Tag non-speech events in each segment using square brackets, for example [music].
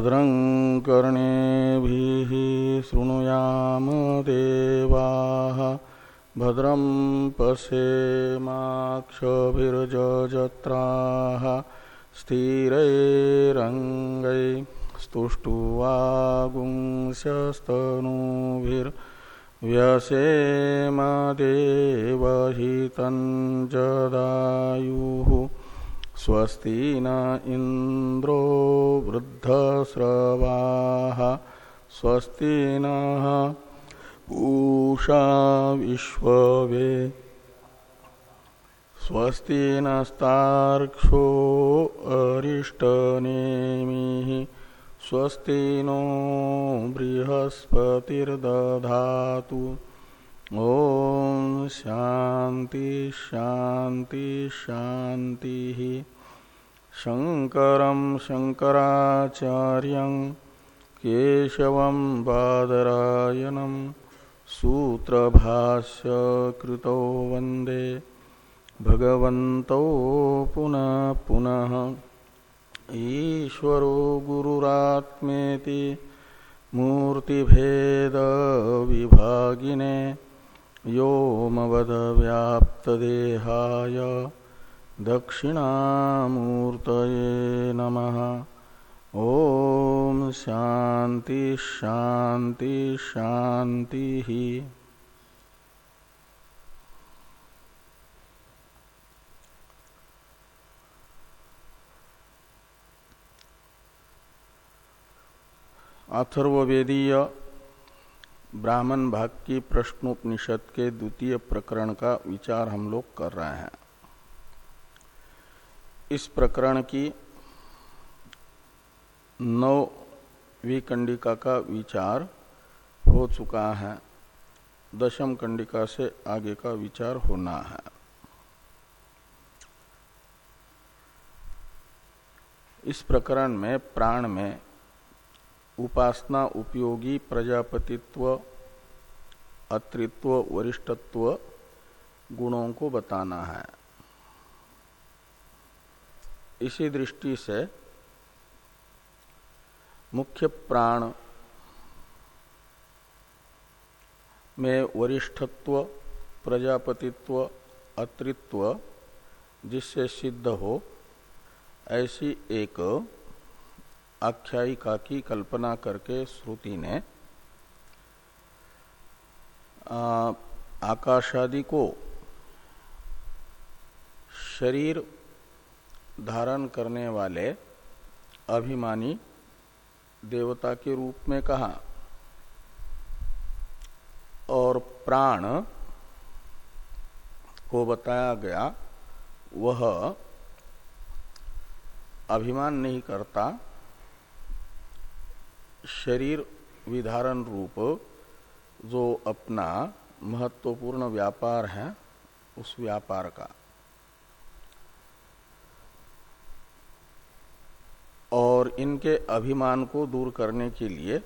भद्रं कर्णेभिः शृणुयाम देवाः। भद्रं पश्येमाक्षभिर्जत्राः स्थिरैरङ्गै स्तुष्टुवागुंशस्तनूभिर्व्यसेमदेवहितं जदायुः स्वस्ति न इंद्रो वृद्धस्रवाः। स्वस्ति नः पूषा विश्ववे। स्वस्ति नस्तार्क्षो अरिष्टनेमिः। स्वस्ति नो बृहस्पतिर्दधातु। ॐ शान्ति शान्ति शान्तिः। शङ्करं शङ्कराचार्यं केशवं बादरायणं सूत्रभाष्यकृतो वंदे भगवन्तौ पुनः पुनः। ईश्वरो गुरुरात्मेति मूर्तिभेदविभागिने व्योमवदव्याप्तदेहाय दक्षिणामूर्तये नमः। ॐ शान्ति शान्ति शान्तिः अथर्वेदीय ब्राह्मण भाग की प्रश्नोपनिषद के द्वितीय प्रकरण का विचार हम लोग कर रहे हैं। इस प्रकरण की नौ कंडिका का विचार हो चुका है। दशम कंडिका से आगे का विचार होना है। इस प्रकरण में प्राण में उपासना उपयोगी, प्रजापतित्व अत्रित्व वरिष्ठत्व गुणों को बताना है। इसी दृष्टि से मुख्य प्राण में वरिष्ठत्व, प्रजापतित्व अत्रित्व जिससे सिद्ध हो, ऐसी एक आख्यायिका की कल्पना करके श्रुति ने आकाशादि को शरीर धारण करने वाले अभिमानी देवता के रूप में कहा, और प्राण को बताया गया, वह अभिमान नहीं करता, शरीर विधारण रूप जो अपना महत्वपूर्ण व्यापार है, उस व्यापार का। और इनके अभिमान को दूर करने के लिए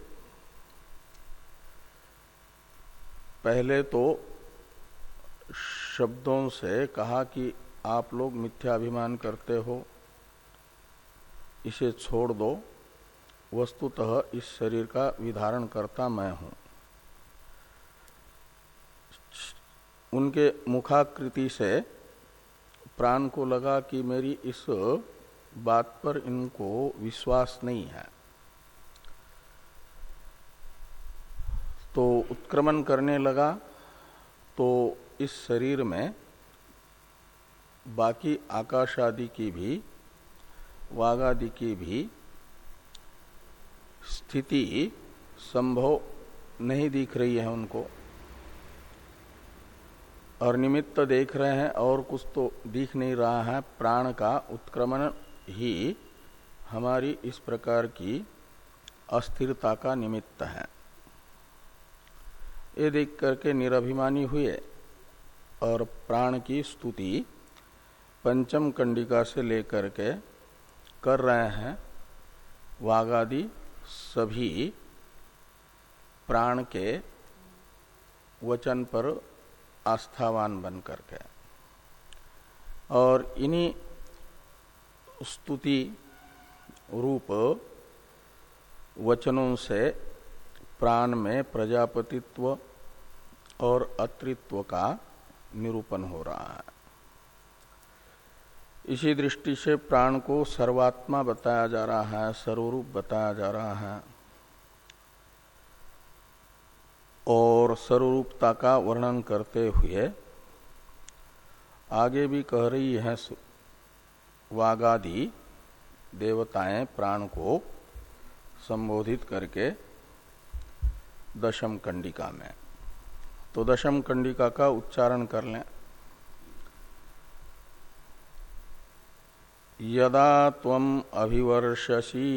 पहले तो शब्दों से कहा कि आप लोग मिथ्या अभिमान करते हो, इसे छोड़ दो। वस्तुतः इस शरीर का विधारण करता मैं हूँ। उनके मुखाकृति से प्राण को लगा कि मेरी इस बात पर इनको विश्वास नहीं है। तो उत्क्रमण करने लगा तो इस शरीर में बाकी आकाश आदि की भी वाघ आदि की भी स्थिति संभव नहीं दिख रही है उनको। और निमित्त देख रहे हैं और कुछ तो दिख नहीं रहा है। प्राण का उत्क्रमण ही हमारी इस प्रकार की अस्थिरता का निमित्त है। ये देख करके निराभिमानी हुए और प्राण की स्तुति पंचम कंडिका से लेकर के कर रहे हैं। वागादि सभी प्राण के वचन पर आस्थावान बन करके। और इन्हीं स्तुति रूप वचनों से प्राण में प्रजापतित्व और अत्रित्व का निरूपण हो रहा है। इसी दृष्टि से प्राण को सर्वात्मा बताया जा रहा है, सर्वरूप बताया जा रहा है और सर्वरूपता का वर्णन करते हुए आगे भी कह रही है वागादि देवताएँ प्राण को संबोधित करके दशम कंडिका में। तो दशम कंडिका का उच्चारण कर लें। यदा तम अभिवर्षसी।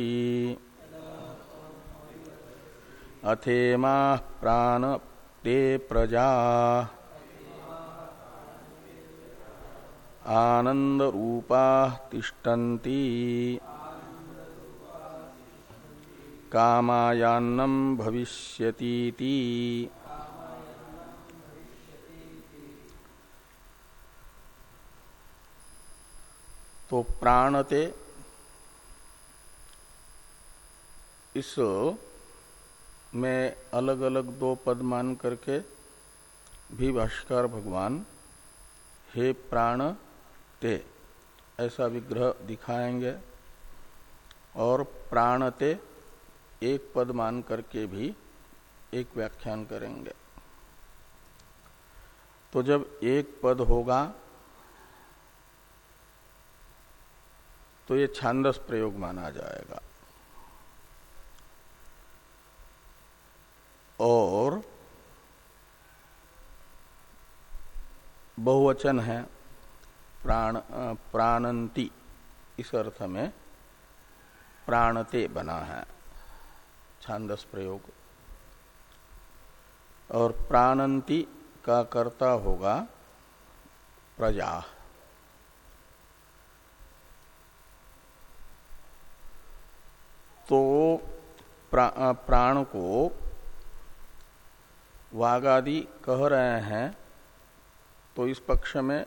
अथेमा प्राण ते प्रजा। आनंद रूपा तिष्ठन्ति। कामायान्नम भविष्यतीति। तो प्राणते इस में अलग अलग दो पद मान करके भी भाष्कर भगवान, हे प्राण ते ऐसा विग्रह दिखाएँगे और प्राणते एक पद मान करके भी एक व्याख्यान करेंगे। तो जब एक पद होगा तो ये छांदस प्रयोग माना जाएगा। और बहुवचन है प्राण प्राणंति। इस अर्थ में प्राणते बना है। छांदस प्रयोग। और प्राणंती का कर्ता होगा प्रजा। तो प्रा, प्राण को वागादि कह रहे हैं तो इस पक्ष में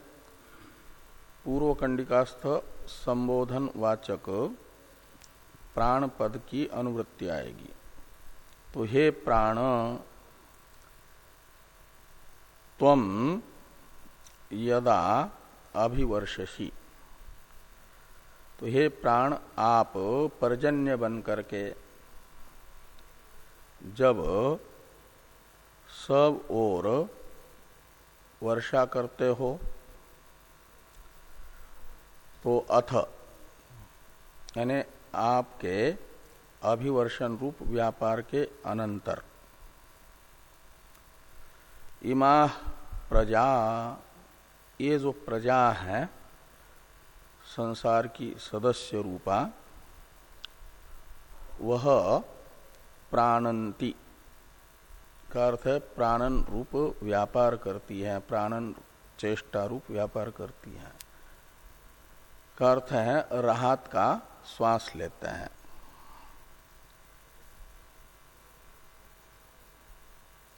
पूर्व कंडिकास्थ संबोधन वाचक प्राण पद की अनुवृत्ति आएगी। तो हे प्राण तम यदा अभिवर्षसी। तो हे प्राण, आप पर्जन्य बन करके जब सब ओर वर्षा करते हो तो अथ। यानी आपके अभिवर्षण रूप व्यापार के अनंतर। इमा प्रजा, ये जो प्रजा है, संसार की सदस्य रूपा, वह प्राणंती। का अर्थ है प्राणन रूप व्यापार करती है, प्राणन चेष्टा रूप व्यापार करती है। का अर्थ है, राहत का श्वास लेते हैं।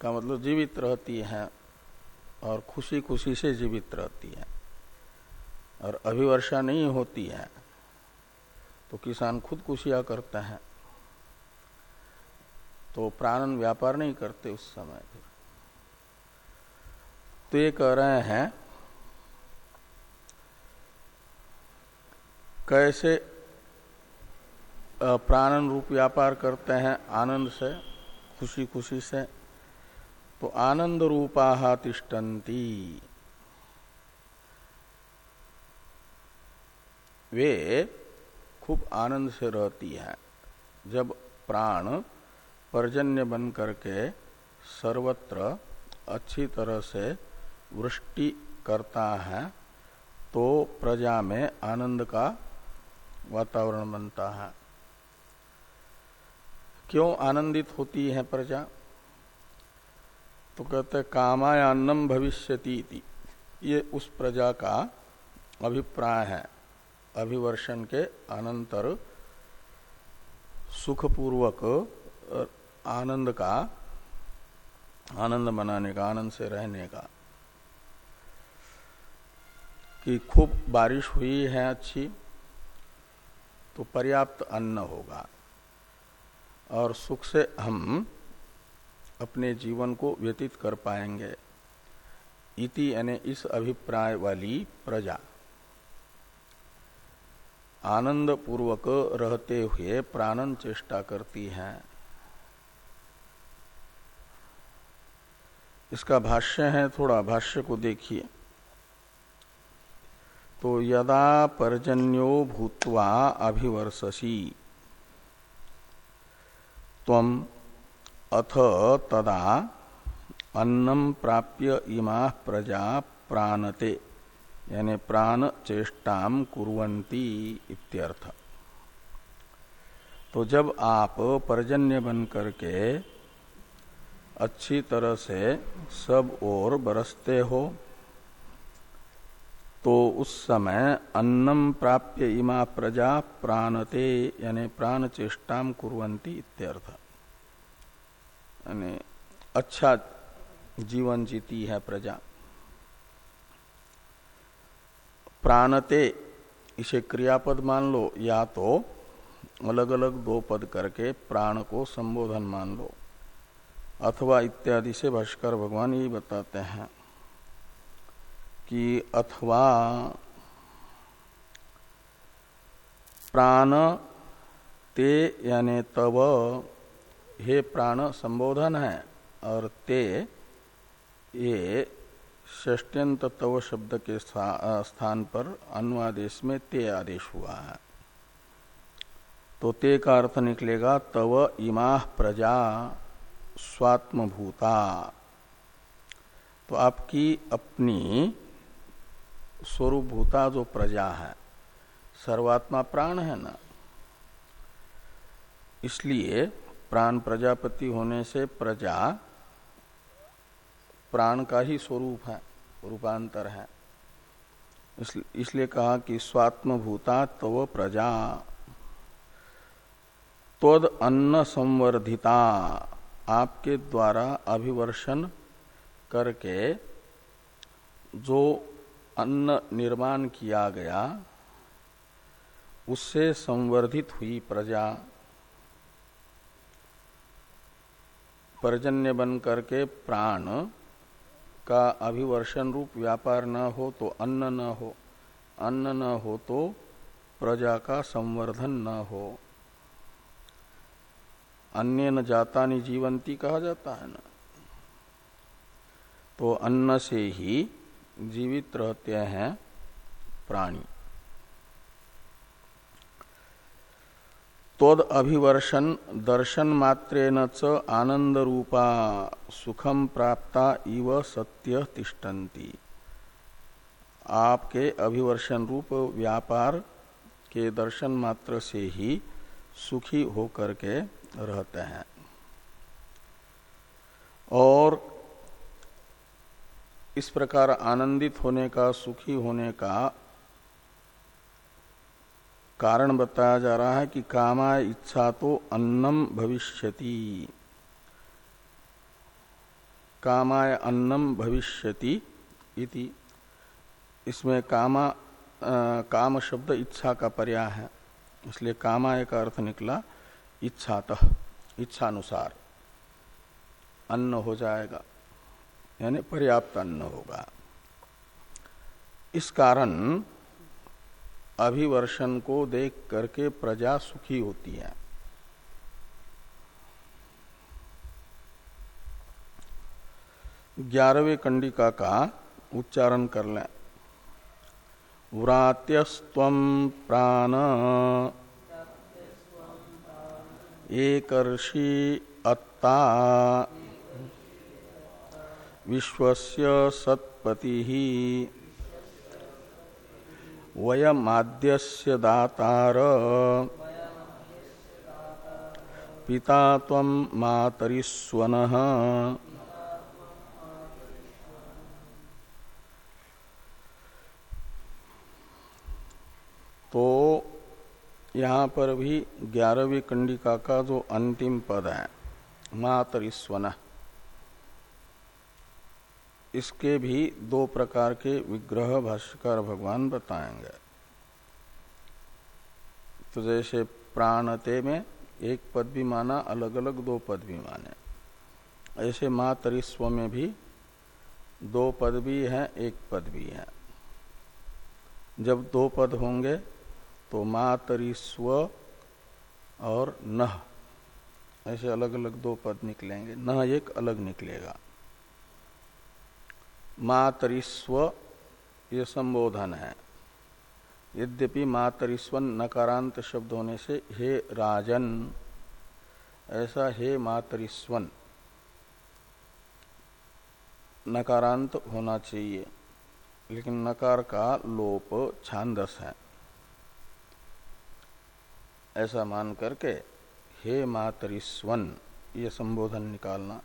का मतलब जीवित रहती है और खुशी खुशी से जीवित रहती है। और अभिवर्षा नहीं होती है तो किसान खुदकुशिया करता है। तो प्राणन व्यापार नहीं करते उस समय। तो ये कह रहे हैं कैसे प्राणन रूप व्यापार करते हैं आनंद से खुशी खुशी से तो आनंद रूपा तिष्ठन्ति। वे खूब आनंद से रहती है। जब प्राण पर्जन्य बन करके सर्वत्र अच्छी तरह से वृष्टि करता है तो प्रजा में आनंद का वातावरण बनता है। क्यों आनंदित होती है प्रजा? तो कहते कामायान्नम भविष्यति ये उस प्रजा का अभिप्राय है। अभिवर्षण के अनंतर सुखपूर्वक आनंद का, आनंद मनाने का, आनंद से रहने का। कि खूब बारिश हुई है अच्छी तो पर्याप्त अन्न होगा। और सुख से हम अपने जीवन को व्यतीत कर पाएँगे। इति यानी इस अभिप्राय वाली प्रजा। आनंद पूर्वक रहते हुए प्राणन चेष्टा करती है। इसका भाष्य है, थोड़ा भाष्य को देखिए। तो यदा पर्जन्यो भूत्वा अभिवर्षसी। तम अथ तदा अन्नम प्राप्य इमा प्रजा प्राणते, यानी प्राण चेष्टाम कुरंती इत्यर्थ। तो जब आप पर्जन्य बन करके अच्छी तरह से सब ओर बरसते हो तो उस समय अन्नम प्राप्य इमा प्रजा प्राणते, यानी प्राण चेष्टा कुरंती इत्यर्थ। यानी अच्छा जीवन जीती है प्रजा। प्राणते, इसे क्रियापद मान लो, या तो अलग अलग दो पद करके प्राण को संबोधन मान लो, अथवा इत्यादि से भाष्कर भगवान यही बताते हैं। कि अथवा प्राण ते यानी तव हे प्राण संबोधन है, और ते ये षष्ट्यंत तव शब्द के स्थान पर अनुवादेश में ते आदेश हुआ है। तो ते का अर्थ निकलेगा, तव इमा प्रजा स्वात्मभूता। तो आपकी अपनी स्वरूपभूता जो प्रजा है, सर्वात्मा प्राण है ना? इसलिए प्राण प्रजापति होने से प्रजा प्राण का ही स्वरूप है, रूपांतर है। इसलिए कहा कि स्वात्म भूता तव प्रजा तद अन्न संवर्धिता, आपके द्वारा अभिवर्षण करके जो अन्न निर्माण किया गया, उससे संवर्धित हुई प्रजा, पर्जन्य बन करके प्राण का अभिवर्षण रूप व्यापार न हो तो अन्न न हो, अन्न न हो तो प्रजा का संवर्धन न हो। अन्य न जाता नि जीवंती कहा जाता है ना। तो अन्न से ही जीवित रहते हैं प्राणी। तोद अभिवर्षण दर्शन मात्रेन च आनंद रूपा सुखम प्राप्ता इव सत्य तिष्ठन्ति। आपके अभिवर्षण रूप व्यापार के दर्शन मात्र से ही सुखी होकर के रहते हैं। और इस प्रकार आनंदित होने का सुखी होने का कारण बताया जा रहा है कि कामाय इच्छा तो अन्नम भविष्यति। कामाय अन्नम भविष्यति इति। इसमें कामा आ, काम शब्द इच्छा का पर्याय है। इसलिए कामाय का अर्थ निकला इच्छातः इच्छानुसार। अन्न हो जाएगा। यानी पर्याप्त अन्न होगा। इस कारण अभिवर्षण को देख करके प्रजा सुखी होती है। ग्यारहवें कंडिका का उच्चारण कर लें। व्रात्यस्व प्राण। एकर्षि अत्ता। विश्वस्य सत्पति। वयमाद्यस्य दातार। पिता तम मातरिस्वन। तो यहाँ पर भी ग्यारहवीं कंडिका का जो अंतिम पद है, मातरिस्वन। इसके भी दो प्रकार के विग्रह भाष्यकार भगवान बताएँगे। तो जैसे प्राणते में एक पद भी माना अलग अलग दो पद भी माने। ऐसे मातरिस्व में भी दो पद भी हैं, एक पद भी है। जब दो पद होंगे तो मातरिस्व और नह, ऐसे अलग अलग दो पद निकलेंगे। न एक अलग निकलेगा। मातरिस्व, ये संबोधन है। यद्यपि मातरिस्वन नकारांत शब्द होने से हे राजन, ऐसा हे मातरिस्वन, नकारांत होना चाहिए, लेकिन नकार का लोप छांदस है। ऐसा मान करके हे मातरिस्वन, ये संबोधन निकालना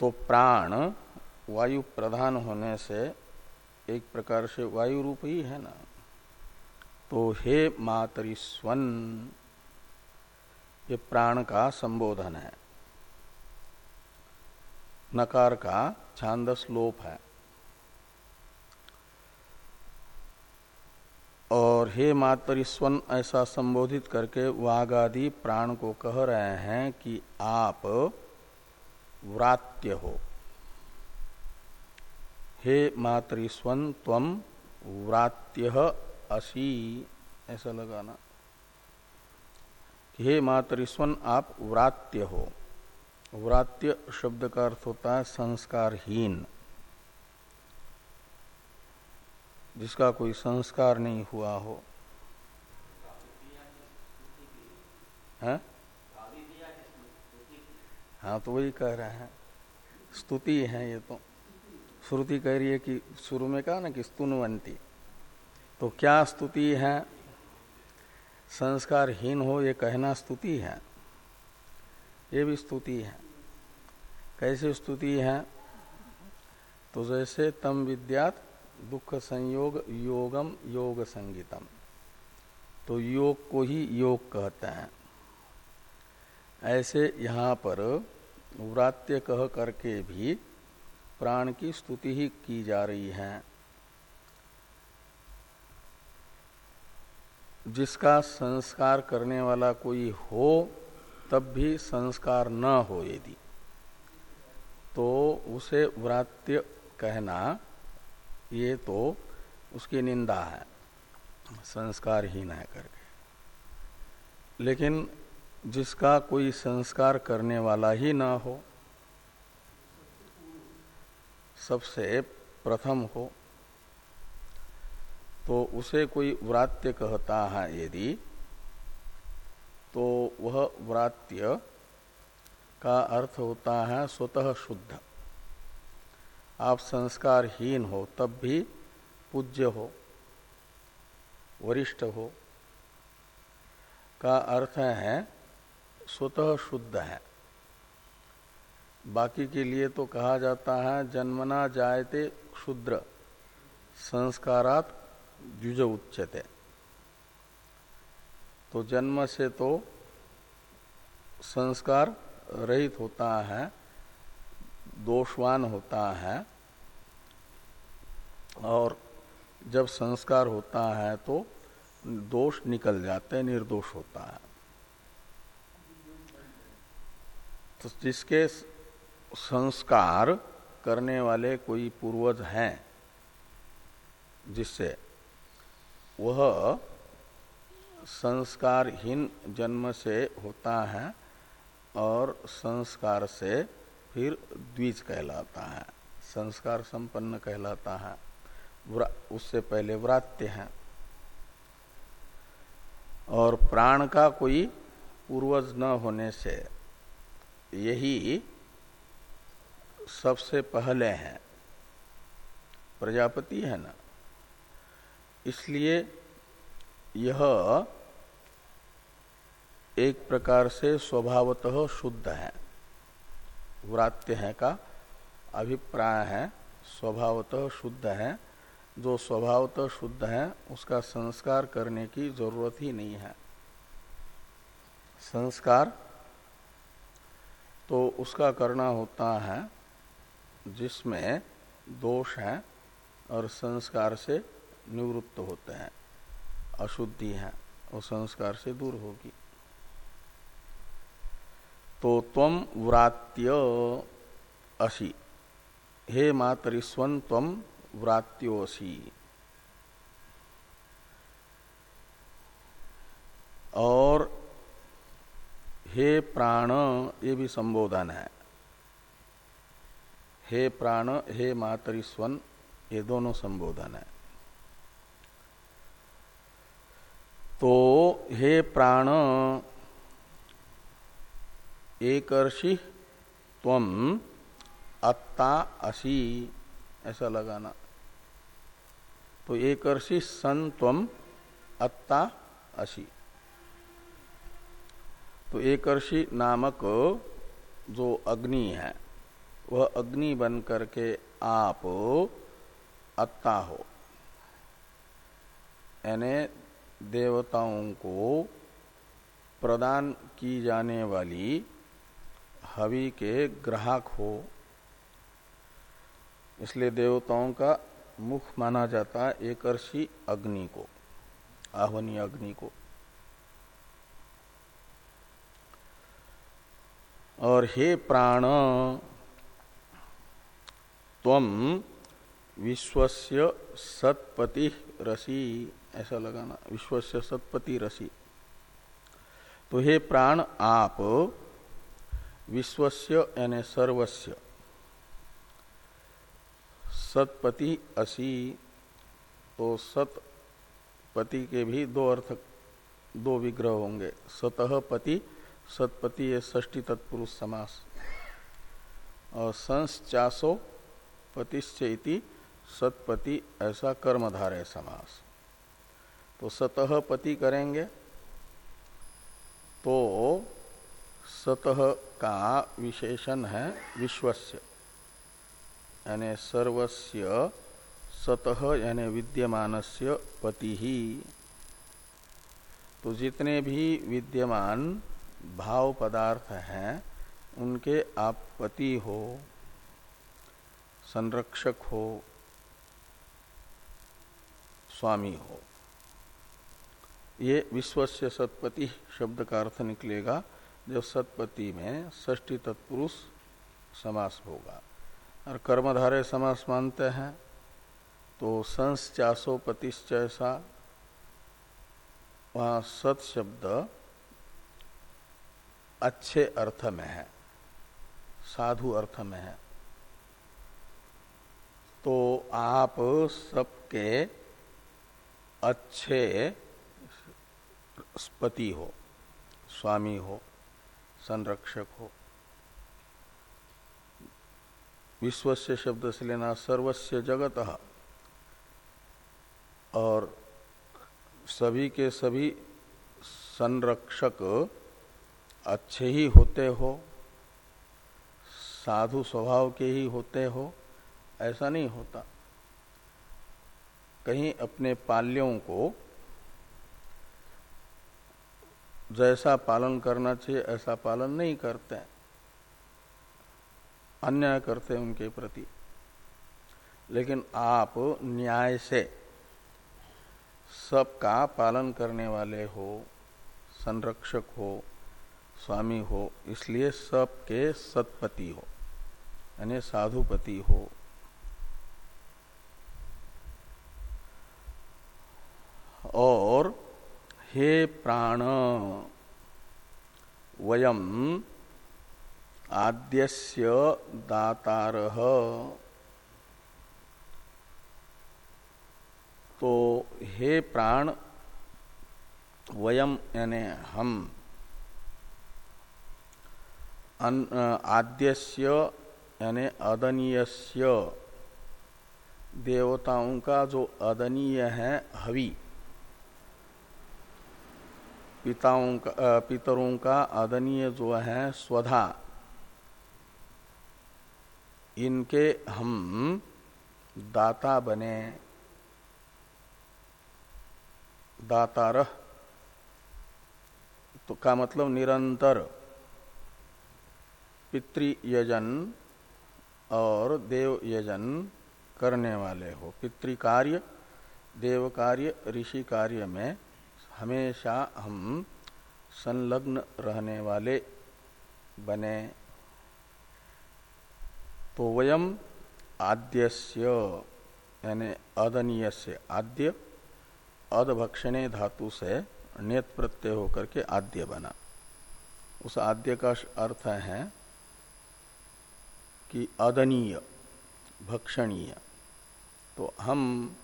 तो प्राण वायु प्रधान होने से एक प्रकार से वायु रूप ही है ना। तो हे मातरिस्वन, ये प्राण का संबोधन है। नकार का छांदस लोप है। और हे मातरिस्वन, ऐसा संबोधित करके वाघ आदि प्राण को कह रहे हैं कि आप व्रात्य हो हे मातृस्वन तम व्रात्य असी। ऐसा लगाना हे मातृस्वन, आप व्रात्य हो व्रात्य शब्द का अर्थ होता है संस्कारहीन। जिसका कोई संस्कार नहीं हुआ हो। है? हाँ तो वही कह रहे हैं। स्तुति है ये तो। श्रुति कह रही है कि शुरू में कहा ना कि स्तुनवंती। तो क्या स्तुति है? संस्कारहीन हो ये कहना स्तुति है। ये भी स्तुति है। कैसे स्तुति है? तो जैसे तम विद्यात दुख संयोग योगम योग संगीतम। तो योग को ही योग कहते हैं। ऐसे यहाँ पर व्रात्य कह करके भी प्राण की स्तुति ही की जा रही है। जिसका संस्कार करने वाला कोई हो, तब भी संस्कार न हो यदि। तो उसे व्रात्य कहना, ये तो उसकी निंदा है। संस्कारहीन है करके। लेकिन जिसका कोई संस्कार करने वाला ही ना हो। सबसे प्रथम हो। तो उसे कोई व्रात्य कहता है यदि तो वह व्रात्य का अर्थ होता है स्वतः शुद्ध। आप संस्कारहीन हो, तब भी पूज्य हो, वरिष्ठ हो। का अर्थ है स्वतः शुद्ध है। बाकी के लिए तो कहा जाता है, जन्मना जायते शुद्र संस्कारात द्विज उच्चते तो जन्म से तो संस्कार रहित होता है, दोषवान होता है, और जब संस्कार होता है तो दोष निकल जाते, निर्दोष होता है। तो जिसके संस्कार करने वाले कोई पूर्वज हैं, जिससे वह संस्कारहीन जन्म से होता है और संस्कार से फिर द्विज कहलाता है, संस्कार संपन्न कहलाता है उससे पहले व्रात्य है। और प्राण का कोई पूर्वज न होने से यही सबसे पहले हैं। प्रजापति है ना? इसलिए यह एक प्रकार से स्वभावतः शुद्ध है। व्रात्य है का अभिप्राय है, स्वभावतः शुद्ध है। जो स्वभावतः शुद्ध है, उसका संस्कार करने की ज़रूरत ही नहीं है। संस्कार तो उसका करना होता है जिसमें दोष है और संस्कार से निवृत्त होते हैं, अशुद्धि है और संस्कार से दूर होगी। तो तम व्रात्य असी, हे मातरिस्वन तम व्रात्योसी और हे प्राण, ये भी संबोधन है। हे प्राण, हे मातरिस्वन, ये दोनों संबोधन है। तो हे प्राण, एकर्षि तम अत्ता असी, ऐसा लगाना। तो एकर्षि सन तम अत्ता असी। तो एकर्षि नामक जो अग्नि है, वह अग्नि बन करके आप अत्ता हो। यानी देवताओं को प्रदान की जाने वाली हवि के ग्राहक हो। इसलिए देवताओं का मुख माना जाता है एकर्षि अग्नि को आह्वनी अग्नि को। और हे प्राण तम विश्वस्य सतपति रसी। ऐसा लगाना, विश्वस्य सतपति रसी। तो हे प्राण, आप विश्वस्य यानी सर्वस्य सतपति असी तो सतपति के भी दो अर्थ, दो विग्रह होंगे। सतह पति सतपति ये ष्टी तत्पुरुष समास। और संस इति सतपति ऐसा कर्मधारय समास। तो सतह पति करेंगे तो सतह का विशेषण है विश्वस्य। यानी सर्वस्य सतह यानी विद्यमानस्य पति। ही तो जितने भी विद्यमान भाव पदार्थ हैं, उनके आप पति हो, संरक्षक हो, स्वामी हो। ये विश्व से सतपति शब्द का अर्थ निकलेगा, जब सतपति में ष्टी तत्पुरुष समास होगा। और कर्मधारे समास मानते हैं तो संस चासो पतिश्चैसा वहाँ सत शब्द अच्छे अर्थ में है, साधु अर्थ में है। तो आप सबके अच्छे पति हो, स्वामी हो, संरक्षक हो। विश्वस्य शब्द से लेना सर्वस्य जगत। और सभी के सभी संरक्षक अच्छे ही होते हो, साधु स्वभाव के ही होते हो, ऐसा नहीं होता। कहीं अपने पाल्यों को जैसा पालन करना चाहिए, ऐसा पालन नहीं करते। अन्याय करते उनके प्रति। लेकिन आप न्याय से सबका पालन करने वाले हो, संरक्षक हो स्वामी हो, इसलिए सबके सतपति हो, यानी साधुपति हो। और हे प्राण वयम आद्यस्य दातार। तो हे प्राण वयम यानी हम आद्यस्य, यानी अदनीयस्य, देवताओं का जो अदनीय है, हवि। पिताओं का पितरों का अदनीय जो है, स्वधा। इनके हम दाता बने। दातार तो का मतलब निरंतर। पितृयजन और देव यजन करने वाले हो। पितृकार्य देव कार्य ऋषि कार्य में हमेशा हम संलग्न रहने वाले बने। तो वयम आद्यस्य, यानी अदनीय से आद्य, अदभक्षणे धातु से नियत प्रत्यय होकर के आद्य बना। उस आद्य का अर्थ है कि अदनीय भक्षणीय। तो हम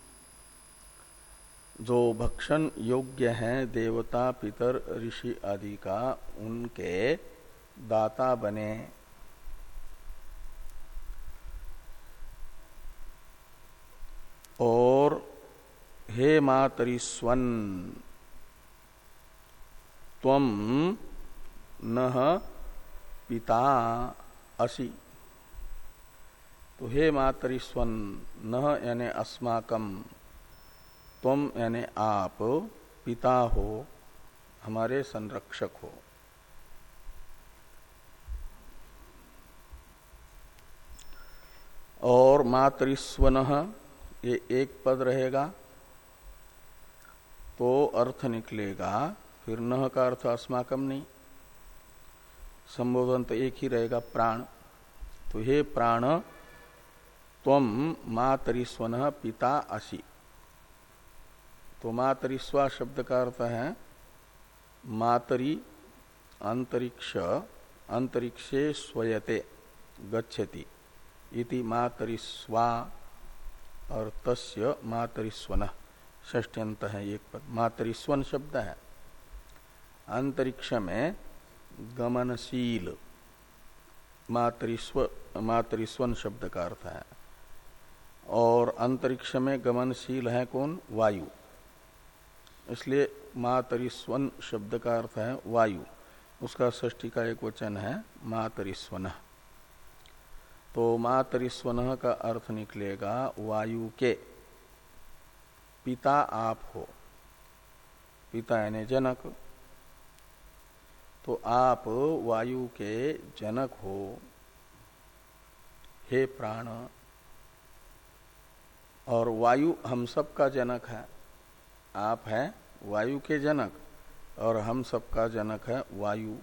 जो भक्षण योग्य हैं, देवता, पितर, ऋषि आदि का, उनके दाता बने। और हे मातरिस्वन तम न पिता असि। तो हे मातरिस्वन न यानी अस्माकम तुम यानी आप पिता हो, हमारे संरक्षक हो। और मातृस्वन ये एक पद रहेगा तो अर्थ निकलेगा, फिर न का अर्थ अस्माकम नहीं। संबोधन तो एक ही रहेगा, प्राण। तो हे प्राण तम मातरिस्वन पिता असी। तो मातरिस्वा शब्द का अर्थ है, मातरी अंतरिक्ष, अंतरिक्षे स्वयते, गच्छति। इति मातरिस्वा और तस्य मातरिस्वन ष्टंत है एक पद। मातरिस्वन शब्द है। अंतरिक्ष में गमनशील, मातरिस्व, मातरिस्वन शब्द का अर्थ है। और अंतरिक्ष में गमनशील है कौन? वायु। इसलिए मातरिस्वन शब्द का अर्थ है वायु। उसका ष्टी का एक वचन है, मातरिस्वन। तो मातरिस्वन का अर्थ निकलेगा वायु के। पिता आप हो। पिता यानी जनक। तो आप वायु के जनक हो। हे प्राण और वायु हम सब का जनक है। आप हैं वायु के जनक और हम सब का जनक है वायु।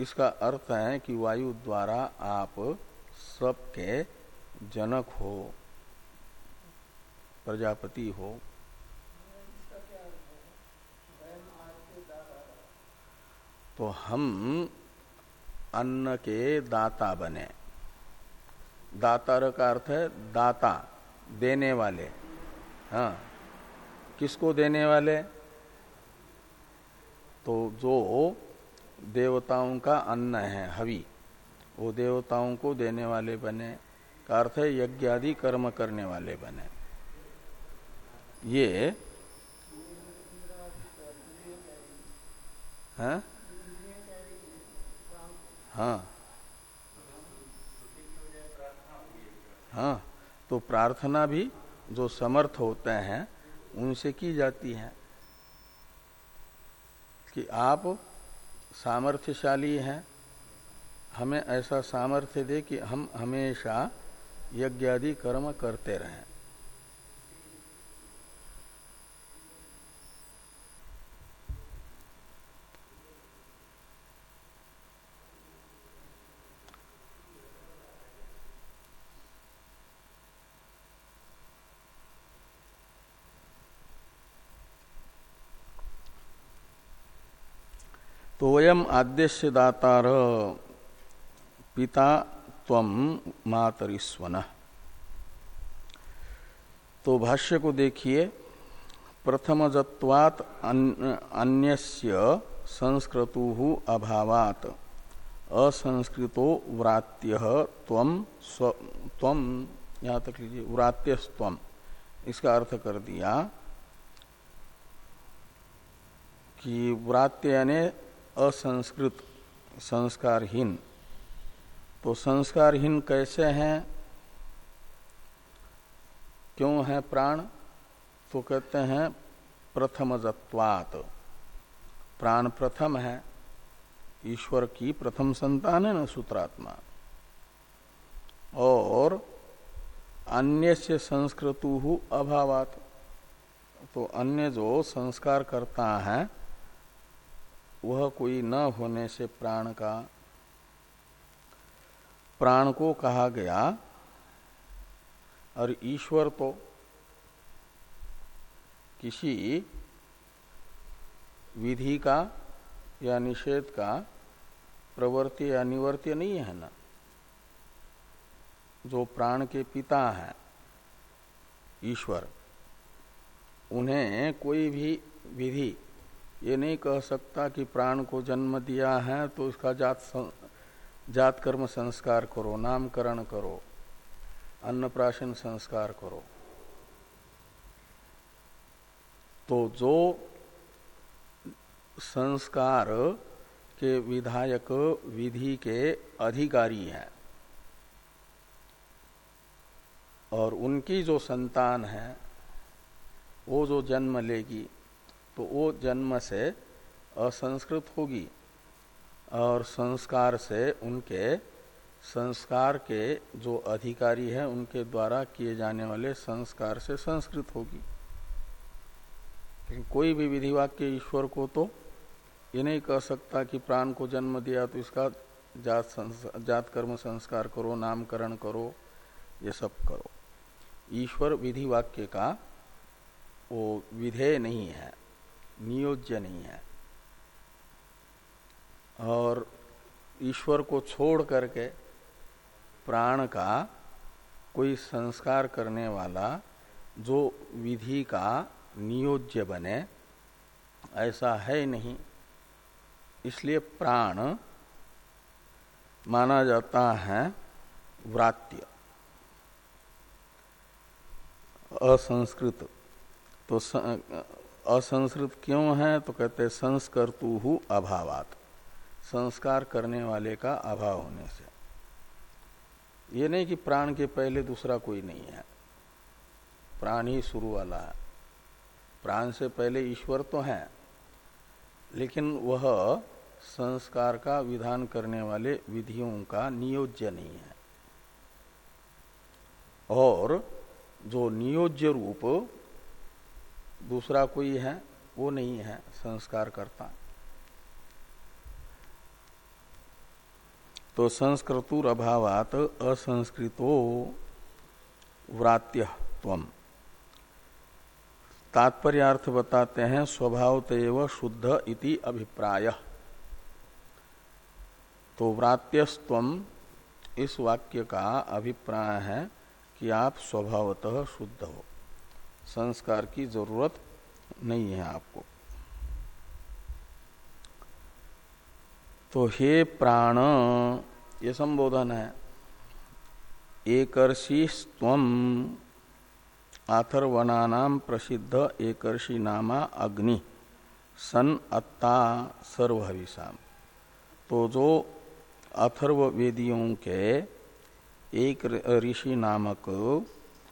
इसका अर्थ है कि वायु द्वारा आप सबके जनक हो, प्रजापति हो। तो हम अन्न के दाता बने। दातार का अर्थ है दाता। देने वाले। हाँ। किसको देने वाले? तो जो देवताओं का अन्न है, हवि, वो देवताओं को देने वाले बने। का अर्थ है यज्ञ आदि कर्म करने वाले बने। ये हाँ? हाँ। हाँ। तो प्रार्थना भी जो समर्थ होते हैं, उनसे की जाती है कि आप सामर्थ्यशाली हैं। हमें ऐसा सामर्थ्य दे कि हम हमेशा यज्ञ आदि कर्म करते रहें। वयम आद्यस्य दातार पिता तम मातरिस्वन। तो भाष्य को देखिए। प्रथमजत्वात अन्यस्य संस्कृतु अभावात। असंस्कृतो व्रात्य तम तम यहाँ तक लीजिए व्रात्यस्व इसका अर्थ कर दिया कि व्रात्य यानी असंस्कृत संस्कारहीन। तो संस्कारहीन कैसे हैं? क्यों है प्राण? तो कहते हैं प्रथमजत्वात। प्राण प्रथम है। ईश्वर की प्रथम संतान है ना सूत्रात्मा। और अन्य से संस्कृतु अभावात। तो अन्य जो संस्कार करता है वह कोई न होने से प्राण का, प्राण को कहा गया, और ईश्वर तो किसी विधि का या निषेध का प्रवृत्ति या निवर्त्य नहीं है ना। जो प्राण के पिता है, ईश्वर, उन्हें कोई भी विधि ये नहीं कह सकता कि प्राण को जन्म दिया है तो उसका जात जात कर्म संस्कार करो, नामकरण करो अन्नप्राशन संस्कार करो। तो जो संस्कार के विधायक विधि के अधिकारी हैं और उनकी जो संतान है, वो जो जन्म लेगी तो वो जन्म से असंस्कृत होगी और संस्कार से उनके संस्कार के जो अधिकारी हैं, उनके द्वारा किए जाने वाले संस्कार से संस्कृत होगी। लेकिन कोई भी विधि वाक्य ईश्वर को तो ये नहीं कह सकता कि प्राण को जन्म दिया तो इसका जात जात कर्म संस्कार करो, नामकरण करो, ये सब करो। ईश्वर विधि वाक्य का वो विधेय नहीं है। नियोज्य नहीं है। और ईश्वर को छोड़ करके प्राण का कोई संस्कार करने वाला जो विधि का नियोज्य बने, ऐसा है नहीं। इसलिए प्राण माना जाता है व्रात्य। असंस्कृत तो असंस्कृत क्यों है? तो कहते संस्कर्तु अभावात। संस्कार करने वाले का अभाव होने से। ये नहीं कि प्राण के पहले दूसरा कोई नहीं है। प्राण ही शुरू वाला है। प्राण से पहले ईश्वर तो है, लेकिन वह संस्कार का विधान करने वाले विधियों का नियोज्य नहीं है। और जो नियोज्य रूप दूसरा कोई है, वो नहीं है, संस्कार करता। तो संस्कृतुर अभावात असंस्कृतो व्रात्य तम तात्पर्यार्थ बताते हैं, स्वभावतव शुद्ध इति अभिप्राय। तो व्रात्यस्व इस वाक्य का अभिप्राय है कि आप स्वभावतः शुद्ध हो। संस्कार की ज़रूरत नहीं है आपको। तो हे प्राण, ये संबोधन है। एकर्षि स्व प्रसिद्ध एकर्षि नामा अग्नि, सन अत्ता सर्वहविषाम तो जो अथर्व वेदियों के एक ऋषि नामक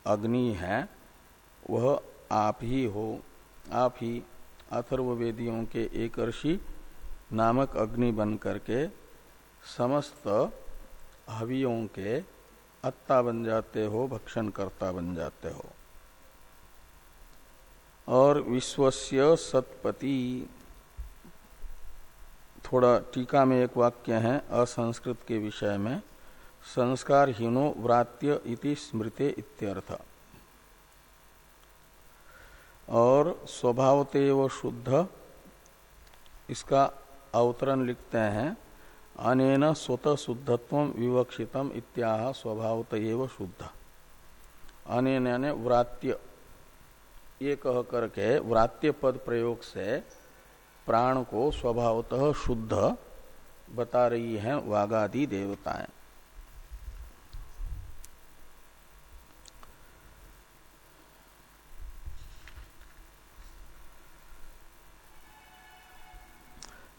अग्नि है वह आप ही हो, आप ही अथर्वेदियों के एक ऋषि नामक अग्नि बन करके समस्त हवियों के अत्ता बन जाते हो, भक्षण करता बन जाते हो। और विश्वस्य सतपति, थोड़ा टीका में एक वाक्य है असंस्कृत के विषय में, संस्कारहीनो व्रात्य इति स्मृते इत्यर्थ। और स्वभावते व शुद्ध, इसका अवतरण लिखते हैं, अनेन स्वतः शुद्धत्व विवक्षितम इत्याह स्वभावत शुद्ध। अनेन यानी व्रात्य, ये कह करके व्रात्य पद प्रयोग से प्राण को स्वभावतः शुद्ध बता रही हैं वागादि देवताएँ।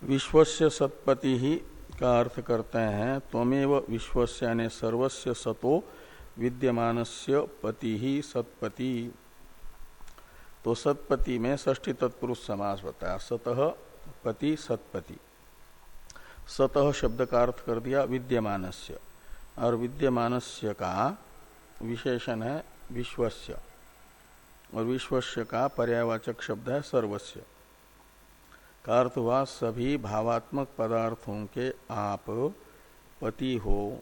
विश्वस्य सत्पति ही का अर्थ करते हैं, त्वमेव विश्वस्य यानी सर्वस्य सतो विद्यमानस्य पति ही सत्पति। तो सतपति में ष्ठी तत्पुरुष समास बताया सतह पति सतपति। सतह शब्द का अर्थ कर दिया, विद्यमानस्य। और विद्यमानस्य का विशेषण है विश्वस्य। और विश्वस्य का पर्यावाचक शब्द है सर्वस्व का अर्थ हुआ सभी भावात्मक पदार्थों के आप पति हो।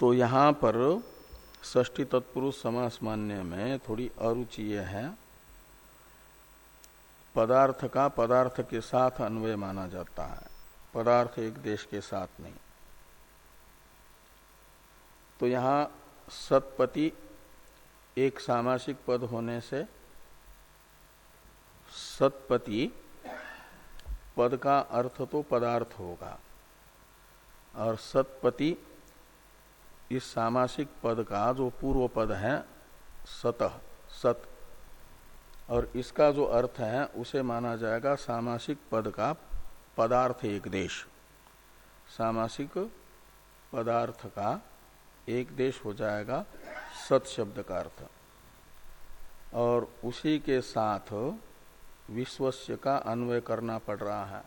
तो यहाँ पर ष्टी तत्पुरुष समास मान्य में थोड़ी अरुचि यह है। पदार्थ का पदार्थ के साथ अन्वय माना जाता है। पदार्थ एक देश के साथ नहीं। तो यहाँ सतपति एक सामासिक पद होने से सतपति पद का अर्थ तो पदार्थ होगा। और सतपति इस सामासिक पद का जो पूर्व पद है सतह सत। और इसका जो अर्थ है, उसे माना जाएगा सामासिक पद का पदार्थ एक देश सामासिक पदार्थ का एक देश हो जाएगा सत शब्द का अर्थ। और उसी के साथ विश्वस्य का अन्वय करना पड़ रहा है।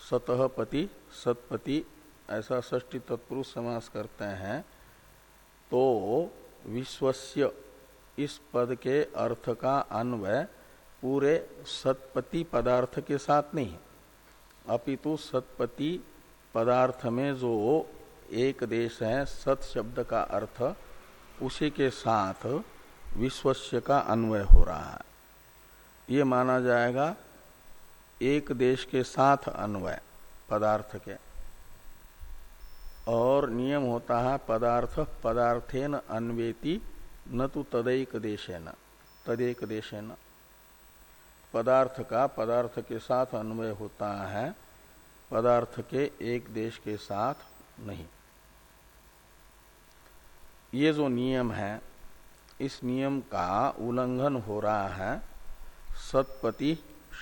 सतह पति, सतपति, ऐसा ष्टी तत्पुरुष समास करते हैं तो विश्वस्य इस पद के अर्थ का अन्वय पूरे सतपति पदार्थ के साथ नहीं। अपितु सतपति पदार्थ में जो एक देश है, सत शब्द का अर्थ, उसी के साथ विश्वस्य का अन्वय हो रहा है। ये माना जाएगा एक देश के साथ अन्वय, पदार्थ के। और नियम होता है पदार्थ, पदार्थेन अन्वेति, न तो तदैक देशेन, तदेक देशेन। पदार्थ का पदार्थ के साथ अन्वय होता है, पदार्थ के एक देश के साथ नहीं। ये जो नियम है, इस नियम का उल्लंघन हो रहा है सतपति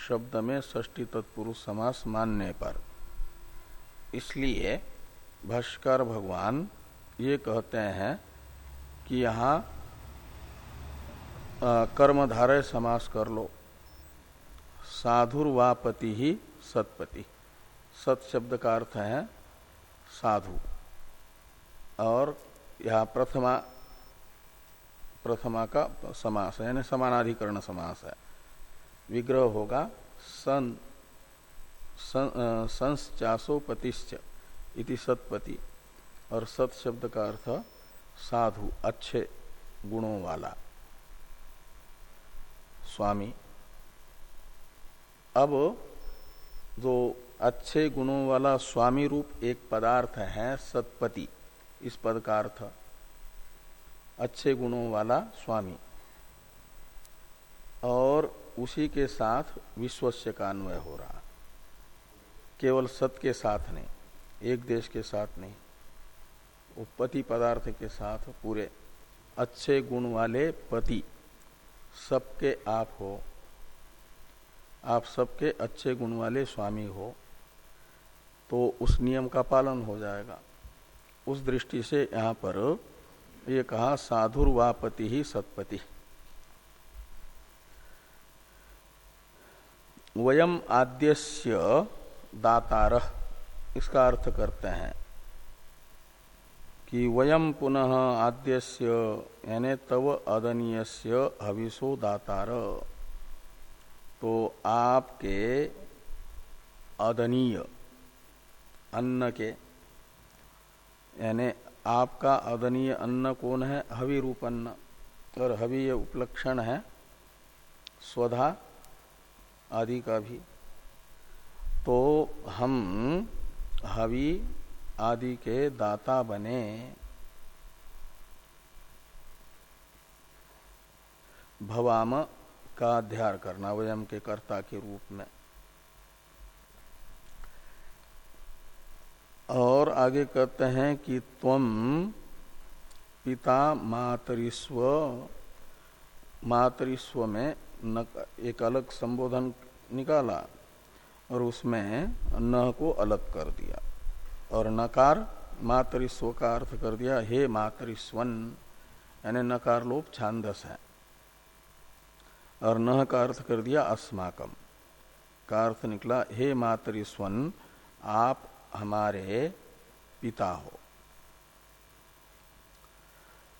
शब्द में षष्टी तत्पुरुष समास मानने पर। इसलिए भाष्कर भगवान ये कहते हैं कि यहाँ कर्मधारय समास कर लो। साधुर्वापति ही सतपति। सत शब्द का अर्थ है साधु। और यह प्रथमा प्रथमा का समास है, यानी समानाधिकरण समास है। विग्रह होगा, सन पतिश्च, इति सतपति। और सत शब्द का अर्थ, साधु, अच्छे गुणों वाला। स्वामी, अब जो अच्छे गुणों वाला स्वामी रूप एक पदार्थ है, सतपति, इस पद का अर्थ, अच्छे गुणों वाला स्वामी। और उसी के साथ विश्वस्य का अन्वय हो रहा। केवल सत के साथ नहीं, एक देश के साथ नहीं उपपति पदार्थ के साथ पूरे अच्छे गुण वाले पति सबके आप हो, आप सबके अच्छे गुण वाले स्वामी हो तो उस नियम का पालन हो जाएगा। उस दृष्टि से यहाँ पर ये कहा, साधुर्वापति ही सतपति। वयम आद्यस्य दातार, इसका अर्थ करते हैं कि वयम पुनः आद्यस्य, यानी तव अदनीयस्य हविषो दातार। तो आपके अदनीय अन्न के, यानी आपका अदनीय अन्न कौन है? हवि रूप अन्न और हवि ये उपलक्षण है, स्वधा आदि का भी। तो हम हवि आदि के दाता बने। भवाम का अध्यार करना वयम के कर्ता के रूप में। और आगे कहते हैं कि तुम पिता मातरिस्व मातरिस्व में एक अलग संबोधन निकाला और उसमें न को अलग कर दिया और नकार मातरिस्व का अर्थ कर दिया, हे मातरिस्वन यानी नकार लोप छांदस है। और न का अर्थ कर दिया अस्माकम का अर्थ निकला, हे मातरिस्वन आप हमारे पिता हो।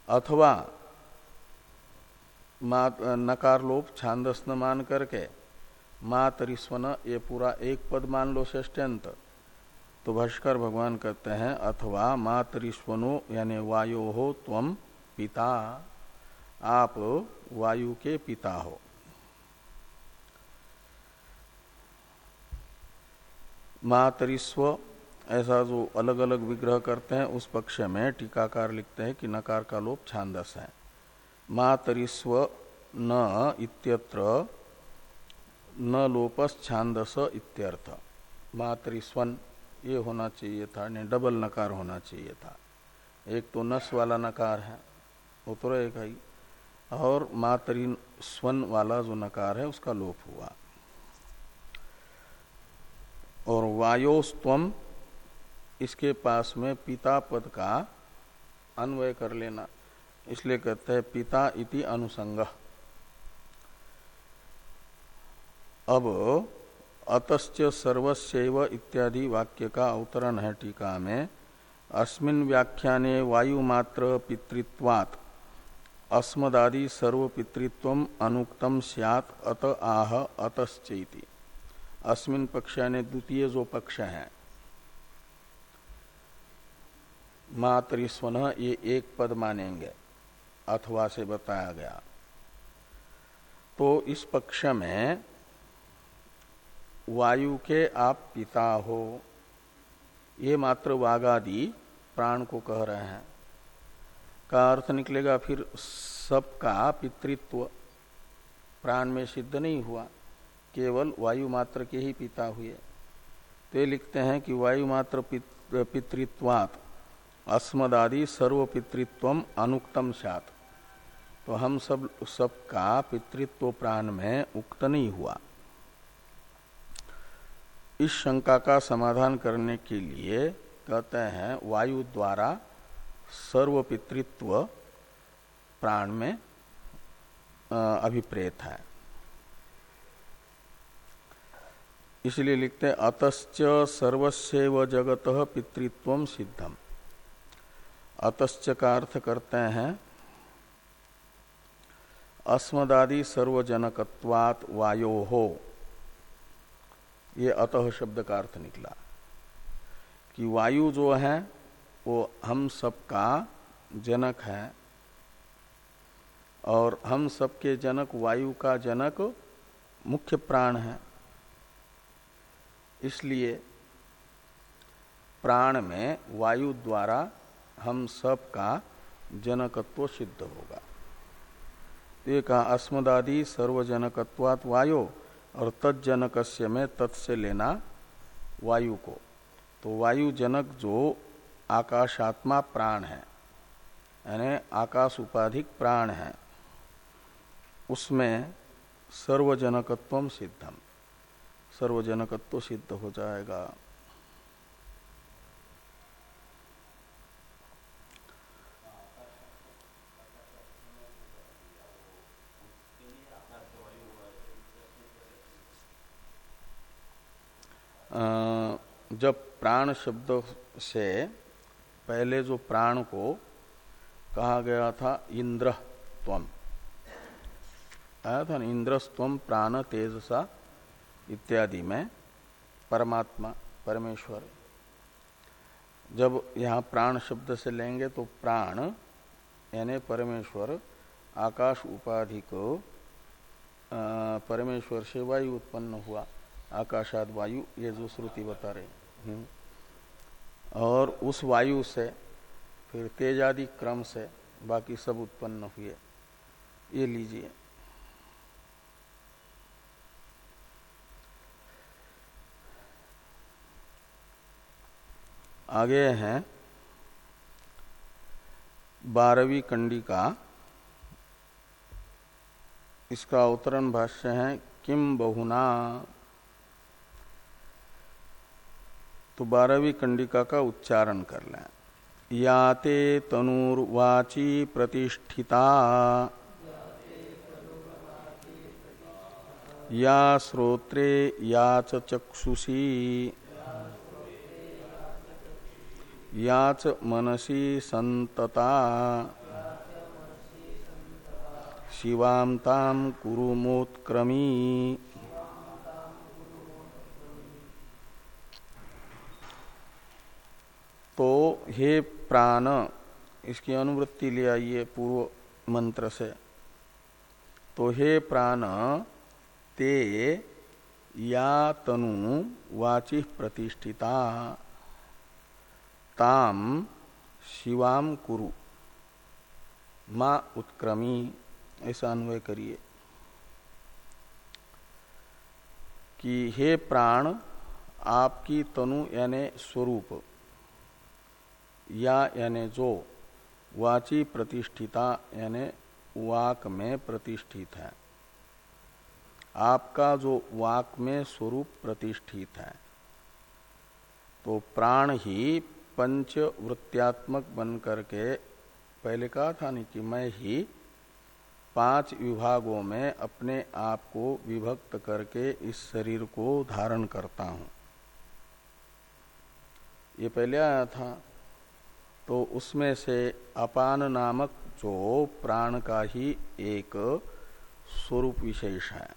अथवा नकार लोप छांदस न मान करके मातरिस्वन ये पूरा एक पद मान लो ष्टंत तो भाष्कर भगवान कहते हैं, अथवा मातरिस्वनो यानी वायो हो तम पिता। आप वायु के पिता हो। मातरिस्व ऐसा जो अलग अलग विग्रह करते हैं, उस पक्ष में टीकाकार लिखते हैं कि नकार का लोप छांदस है। मातरिस्व न इत्यत्र न लोपस छांदस इत्यर्थ। मातरिस्वन, ये होना चाहिए था, नहीं डबल नकार होना चाहिए था। एक तो नस वाला नकार है, वो तो रहेगा ही। और मातरी स्वन वाला जो नकार है, उसका लोप हुआ। और वायोस्तम इसके पास में पिता पद का अन्वय कर लेना। इसलिए कहते हैं पिता इति अनुसंग। अब अतश्च सर्वस्व इत्यादि वाक्य का अवतरण है टीका में। अस्मिन व्याख्याने वायुमात्र पितृत्वात्। अस्मदादि सर्व पितृत्व अनुक्तम सियात अत आह अतश्चैति। अस्मिन पक्ष यानी द्वितीय जो पक्ष है। मातृस्वन ये एक पद मानेंगे। अथवा से बताया गया। तो इस पक्ष में वायु के आप पिता हो, ये मात्र वागादि प्राण को कह रहे हैं। का अर्थ निकलेगा फिर सबका पितृत्व प्राण में सिद्ध नहीं हुआ, केवल वायु मात्र के ही पिता हुए। तो ये लिखते हैं कि वायु मात्र पितृत्वात, अस्मदादि सर्व पितृत्व अनुक्तम सात तो हम सब, सबका पितृत्व प्राण में उक्त नहीं हुआ। इस शंका का समाधान करने के लिए कहते हैं, वायु द्वारा सर्व पितृत्व प्राण में अभिप्रेत है। इसलिए लिखते हैं सर्वस्व जगत पितृत्व सिद्धम। अतश्च का अर्थ करते हैं अस्मदादि सर्वजनकत्वात वायो। हो ये अतः शब्द का अर्थ निकला। कि वायु जो है, वो हम सबका जनक है। और हम सबके जनक, वायु का जनक मुख्य प्राण है। इसलिए प्राण में वायु द्वारा हम सब का जनकत्व सिद्ध होगा। ये कहा अस्मदादि सर्वजनकत्वात वायु, और तत्जनकस्य में तत्से लेना वायु को। तो वायु जनक जो आकाशात्मा प्राण है, यानी आकाश उपाधिक प्राण है, उसमें सर्वजनकत्व सिद्धम सर्वजनकत्व सिद्ध हो जाएगा। जब प्राण शब्द से पहले जो प्राण को कहा गया था, इंद्र तम आया था ना इंद्रस्तम प्राण तेजसा इत्यादि में परमात्मा, परमेश्वर। जब यहाँ प्राण शब्द से लेंगे तो प्राण, यानी परमेश्वर, आकाश उपाधि को परमेश्वर से वायु उत्पन्न हुआ। आकाशाद वायु ये जो श्रुति बता रही। हम्म। और उस वायु से, फिर तेज आदि क्रम से बाकी सब उत्पन्न हुए। ये लीजिए। आगे है, बारहवीं कंडी का। इसका अवतरण भाष्य है किम बहुना तो बारहवीं कंडिका का उच्चारण कर लें। याते तनुर्वाची प्रतिष्ठिता। या श्रोत्रे या चक्षुषी। याच मनसी संतता शिवाम कुरुमोत्क्रमी। तो हे प्राण, इसकी अनुवृत्ति ले आइए पूर्व मंत्र से। तो हे प्राण, ते या तनु वाचि प्रतिष्ठिता, ताम शिवाम कुरु, माँ उत्क्रमी, ऐसा अन्वय करिए। कि हे प्राण, आपकी तनु यानी स्वरूप या यानी जो वाची प्रतिष्ठिता यानी वाक में प्रतिष्ठित है। आपका जो वाक में स्वरूप प्रतिष्ठित है। तो प्राण ही पंच वृत्त्यात्मक बन करके पहले कहा था नहीं कि मैं ही पाँच विभागों में अपने आप को विभक्त करके इस शरीर को धारण करता हूँ। ये पहले आया था। तो उसमें से अपान नामक जो प्राण का ही एक स्वरूप विशेष है,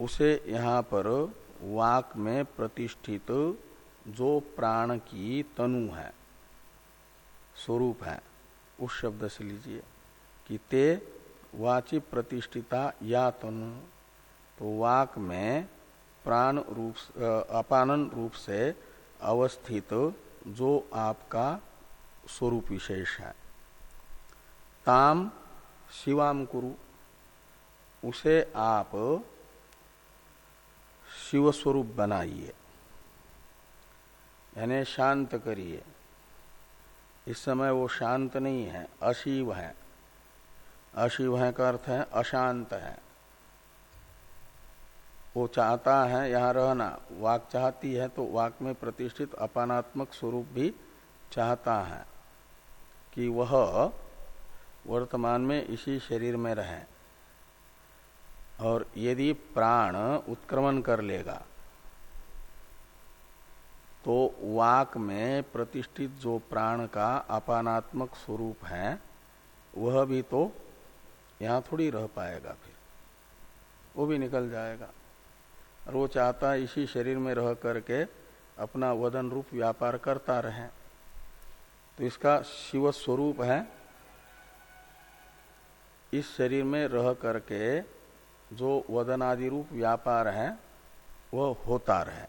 उसे यहाँ पर वाक में प्रतिष्ठित जो प्राण की तनु है, स्वरूप है, उस शब्द से लीजिए कि ते वाची प्रतिष्ठिता या तनु। तो वाक में प्राण रूप अपानन रूप से अवस्थित जो आपका स्वरूप विशेष है। ताम शिवाम कुरु, उसे आप शिव स्वरूप बनाइए, यानी शांत करिए। इस समय वो शांत नहीं है, अशिव है। अशिव है का अर्थ है अशांत है। वो चाहता है, यहाँ रहना। वाक चाहती है तो वाक में प्रतिष्ठित अपानात्मक स्वरूप भी चाहता है कि वह वर्तमान में इसी शरीर में रहे और यदि प्राण उत्क्रमण कर लेगा तो वाक में प्रतिष्ठित जो प्राण का अपानात्मक स्वरूप है, वह भी तो यहाँ थोड़ी रह पाएगा फिर। वो भी निकल जाएगा। और वो चाहता है इसी शरीर में रह करके अपना वदन रूप व्यापार करता रहे। तो इसका शिव स्वरूप है, इस शरीर में रह करके जो वदन आदि रूप व्यापार है, वह होता रहे।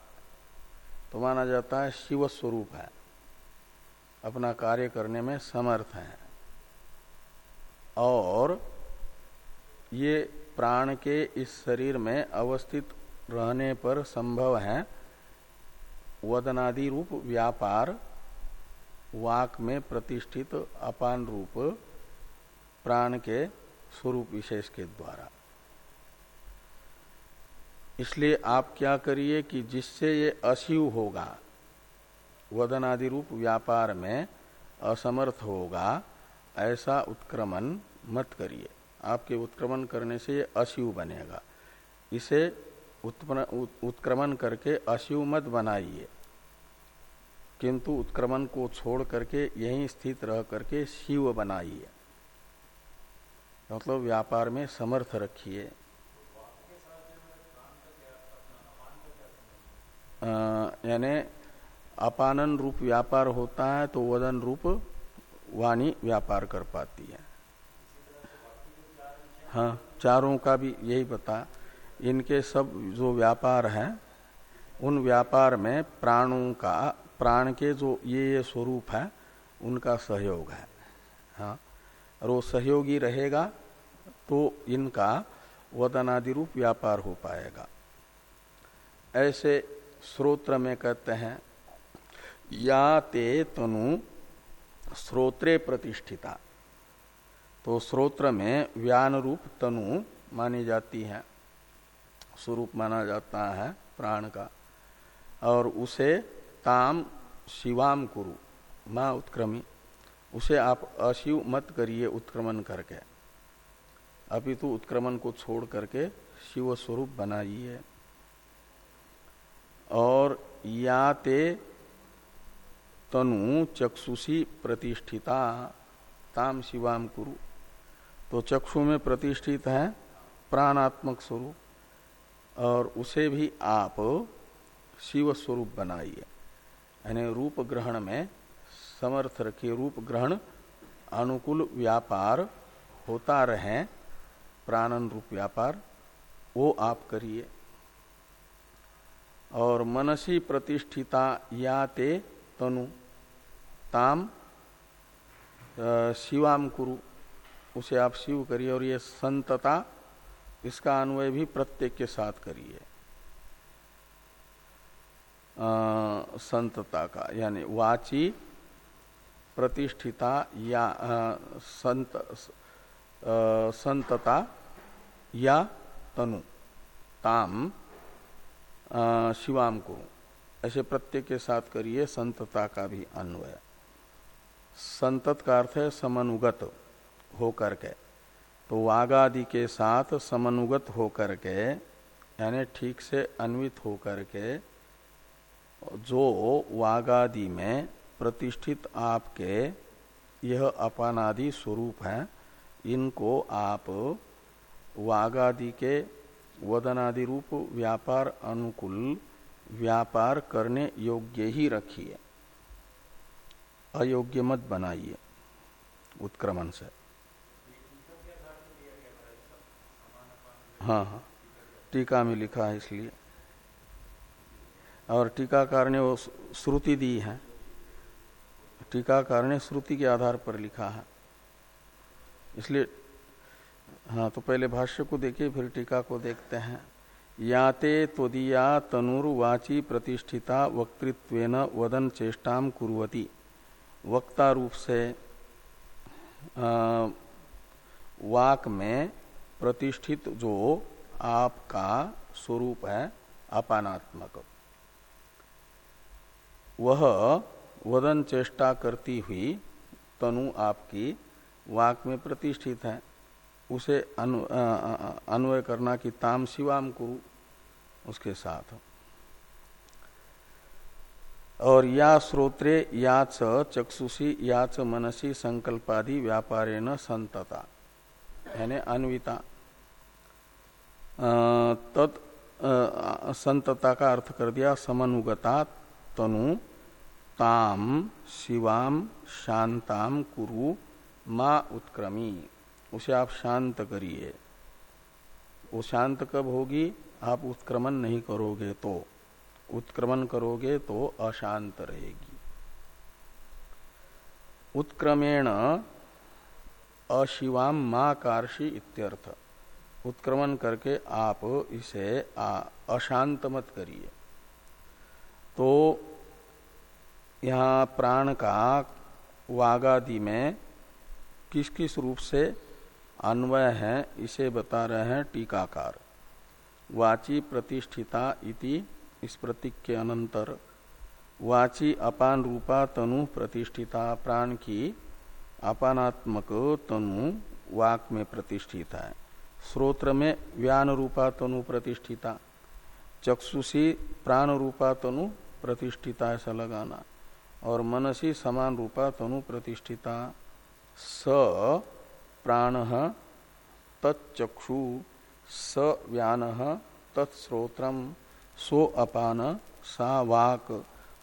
तो माना जाता है शिव स्वरूप है, अपना कार्य करने में समर्थ है। और ये प्राण के इस शरीर में अवस्थित रहने पर संभव है। वदनादि रूप व्यापार, वाक में प्रतिष्ठित अपान रूप, प्राण के स्वरूप विशेष के द्वारा। इसलिए आप क्या करिए कि जिससे ये अशिव होगा, वदनादि रूप व्यापार में असमर्थ होगा, ऐसा उत्क्रमण मत करिए। आपके उत्क्रमण करने से ये अशिव बनेगा। इसे उत्क्रमण करके अशिव मत बनाइए। किंतु उत्क्रमण को छोड़ करके यहीं स्थित रह करके शिव बनाइए। मतलब व्यापार में समर्थ रखिए। यानी अपानन रूप व्यापार होता है तो वदन रूप वाणी व्यापार कर पाती है। हाँ चारों का भी यही बता। इनके सब जो व्यापार हैं, उन व्यापार में प्राणों का, प्राण के जो ये ये स्वरूप है, उनका सहयोग है। हाँ और वो सहयोगी रहेगा तो इनका वदनादि रूप व्यापार हो पाएगा। ऐसे स्रोत्र में कहते हैं, या ते तनु स्रोत्रे प्रतिष्ठिता। तो स्रोत्र में व्यान रूप तनु मानी जाती है। स्वरूप माना जाता है प्राण का। और उसे ताम शिवाम कुरु, माँ उत्क्रमी, उसे आप अशिव मत करिए उत्क्रमण करके। अपितु उत्क्रमण को छोड़ करके शिव स्वरूप बनाइए। और या ते तनु चक्षुषी प्रतिष्ठिता, ताम शिवाम कुरु। तो चक्षु में प्रतिष्ठित है प्राणात्मक स्वरूप। और उसे भी आप शिव स्वरूप बनाइए। यानी रूप ग्रहण में समर्थ रखिए। रूप ग्रहण अनुकूल व्यापार होता रहे, प्राणन रूप व्यापार, वो आप करिए। और मनसी प्रतिष्ठिता या ते तनु, ताम शिवाम कुरु, उसे आप शिव करिए। और ये संतता इसका अन्वय भी प्रत्येक के साथ करिए। संतता का यानी वाची प्रतिष्ठिता या आ, संत आ, संतता या तनु ताम शिवाम को। ऐसे प्रत्येक के साथ करिए संतता का भी अन्वय। संतत का अर्थ है समनुगत होकर के। तो वागादि के साथ समनुगत होकर के, यानी ठीक से अन्वित होकर के, जो वागादि में प्रतिष्ठित आपके यह अपानादि स्वरूप हैं, इनको आप वागादि के वदनादि रूप, व्यापार अनुकूल, व्यापार करने योग्य ही रखिए। अयोग्य मत बनाइए, उत्क्रमण से। हाँ हाँ। टीका में लिखा है इसलिए। और टीकाकार ने वो श्रुति दी है। टीकाकार ने श्रुति के आधार पर लिखा है। इसलिए हाँ तो पहले भाष्य को देखिए फिर टीका को देखते हैं। याते त्वदीया तनुर्वाची प्रतिष्ठिता वक्तृत्वेन वदन चेष्टा कुरती वक्ता रूप से आ, वाक में प्रतिष्ठित जो आपका स्वरूप है, अपानात्मक। वह वदन चेष्टा करती हुई तनु आपकी वाक में प्रतिष्ठित है। उसे अन्वय करना कि ताम शिवाम कुरु उसके साथ। और या श्रोत्रे या चक्षुषी या च मनसी संकल्पादि व्यापारे न संतता। यानी अन्विता। तत् संतता का अर्थ कर दिया समनुगता तनु, ताम, शिवाम, शांताम, कुरु, मा उत्क्रमी। उसे आप शांत करिए। वो शांत कब होगी? आप उत्क्रमण नहीं करोगे तो। उत्क्रमण करोगे तो अशांत रहेगी। उत्क्रमेण अशिवाम माँ कार्षी इत्यर्थ। उत्क्रमण करके आप इसे अशांत मत करिए। तो यहाँ प्राण का वागादि में किस किस रूप से अन्वय है, इसे बता रहे हैं टीकाकार। वाची प्रतिष्ठिता इति इस प्रतीक के अनंतर। वाची अपान रूपा तनु प्रतिष्ठिता प्राण की अपानात्मक तनु वाक में प्रतिष्ठित है। श्रोत्र में व्यान रूपा तनु प्रतिष्ठिता। चक्षुषी प्राण रूपा तनु प्रतिष्ठिता ऐसा लगाना और मनसी समान रूपा तनु प्रतिष्ठिता। स प्राण तच्चक्षु। स व्यान तत्स्रोत्र सो अपान सा वाक।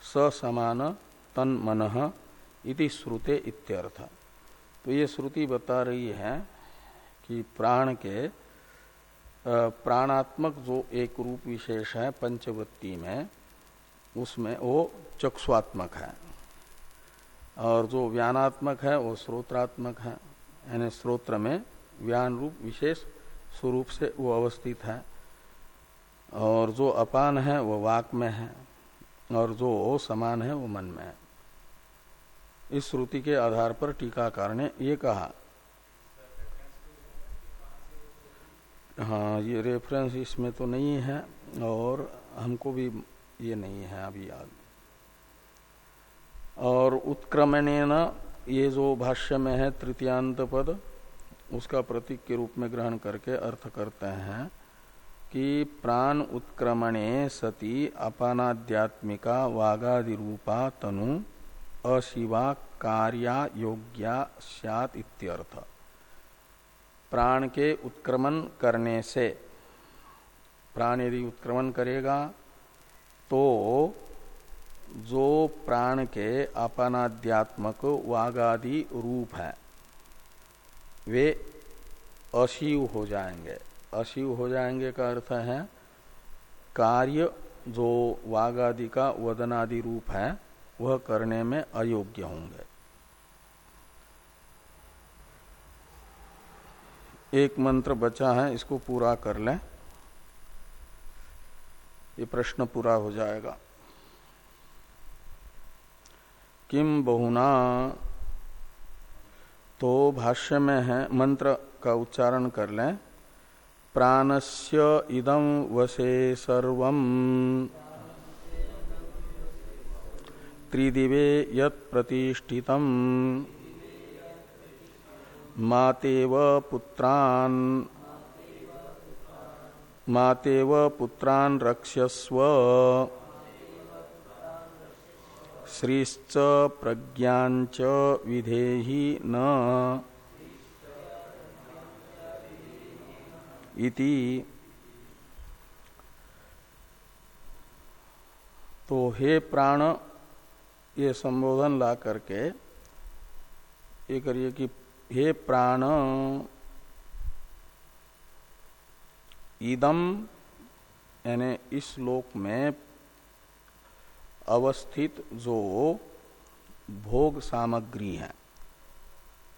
स समान तन मन इति श्रुते इत्यर्थ। तो ये श्रुति बता रही है कि प्राण के प्राणात्मक जो एक रूप विशेष है पंचवत्ती में, उसमें वो चक्षुआत्मक है। और जो व्यानात्मक है, वो स्रोत्रात्मक है। यानी स्रोत्र में व्यान रूप विशेष स्वरूप से वो अवस्थित है। और जो अपान है, वो वाक में है। और जो समान है, वो मन में है। इस श्रुति के आधार पर टीकाकार ने ये कहा। हाँ ये रेफरेंस इसमें तो नहीं है और हमको भी ये नहीं है अभी याद। और उत्क्रमण ये जो भाष्य में है तृतीयांत पद, उसका प्रतीक के रूप में ग्रहण करके अर्थ करते हैं कि प्राण उत्क्रमणे सती अपानाध्यात्मिका वागादि रूपा तनु अशिवा कार्या योग्या सत इत्यर्थ। प्राण के उत्क्रमण करने से, प्राण यदि उत्क्रमण करेगा तो जो प्राण के अपनाद्यात्मक वागादि रूप है, वे अशिव हो जाएँगे। अशिव हो जाएँगे का अर्थ है, कार्य जो वागादि का वदनादि रूप है वह करने में अयोग्य होंगे। एक मंत्र बचा है, इसको पूरा कर लें। ये प्रश्न पूरा हो जाएगा। किम बहुना तो भाष्य में है, मंत्र का उच्चारण कर लें। प्राणस्य इदम वसे सर्व त्रिदिवे यत प्रतिष्ठितम। मातेव पुत्रान्। मातेव पुत्रान् रक्ष्यस्व श्रीश्च प्रज्ञाच विधेहि न। इति। तो हे प्राण ये संबोधन ला करके ये करिए कि हे प्राण ईदम यानी इस श्लोक में अवस्थित जो भोग सामग्री है,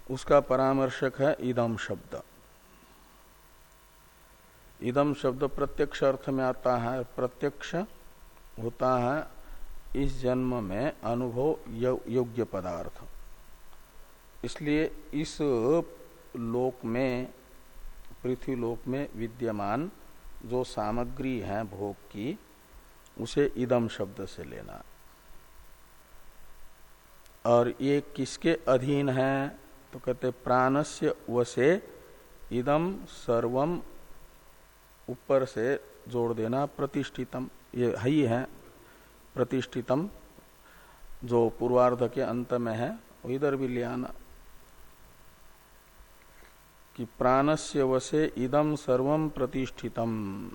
उसका परामर्शक है इदम शब्द। इदम शब्द प्रत्यक्ष अर्थ में आता है, प्रत्यक्ष होता है इस जन्म में अनुभव योग्य पदार्थ। इसलिए इस लोक में, पृथ्वी लोक में विद्यमान जो सामग्री है भोग की, उसे इदम शब्द से लेना। और ये किसके अधीन है? तो कहते, प्राणस्य वसे इदम सर्वम ऊपर से जोड़ देना प्रतिष्ठितम। ये ही है प्रतिष्ठितम, जो पूर्वार्ध के अंत में है इधर भी ले आना। कि प्राणस्य वसे इदम सर्वम प्रतिष्ठितम।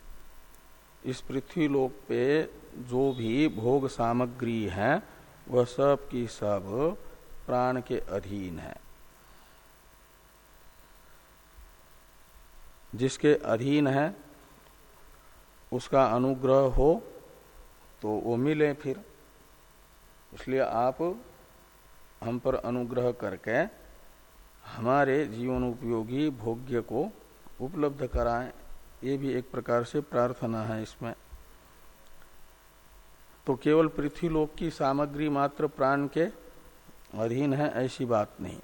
इस पृथ्वी लोक पे जो भी भोग सामग्री है, वह सब की सब प्राण के अधीन है। जिसके अधीन है, उसका अनुग्रह हो तो वो मिले फिर। इसलिए आप हम पर अनुग्रह करके हमारे जीवन उपयोगी भोग्य को उपलब्ध कराएँ। ये भी एक प्रकार से प्रार्थना है इसमें। तो केवल पृथ्वी लोक की सामग्री मात्र प्राण के अधीन है, ऐसी बात नहीं।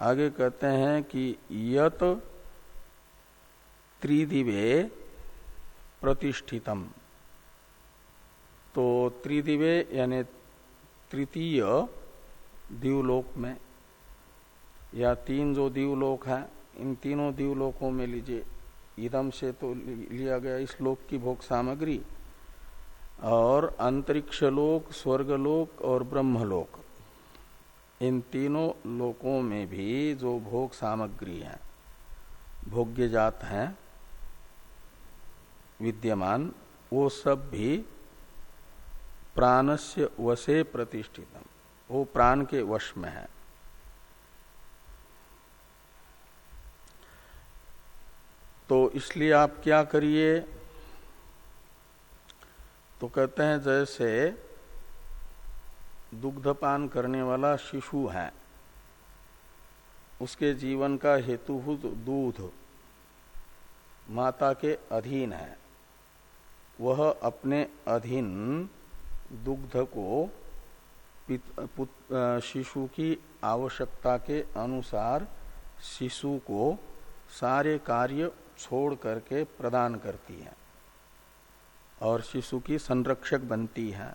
आगे कहते हैं कि यत त्रिदिवे प्रतिष्ठितम। तो त्रिदिवे यानी तृतीय दीवलोक में, या तीन जो दीवलोक है, इन तीनों दीवलोकों में लीजिए, इदम से तो लिया गया इस लोक की भोग सामग्री, और अंतरिक्ष लोक स्वर्गलोक और ब्रह्मलोक इन तीनों लोकों में भी जो भोग सामग्री है भोग्य जात है, विद्यमान, वो सब भी प्राणस्य वशे प्रतिष्ठित वो प्राण के वश में है। तो इसलिए आप क्या करिए? तो कहते हैं जैसे दुग्धपान करने वाला शिशु है, उसके जीवन का हेतुभूत दूध माता के अधीन है। वह अपने अधीन दुग्ध को शिशु की आवश्यकता के अनुसार शिशु को सारे कार्य छोड़ करके प्रदान करती है और शिशु की संरक्षक बनती है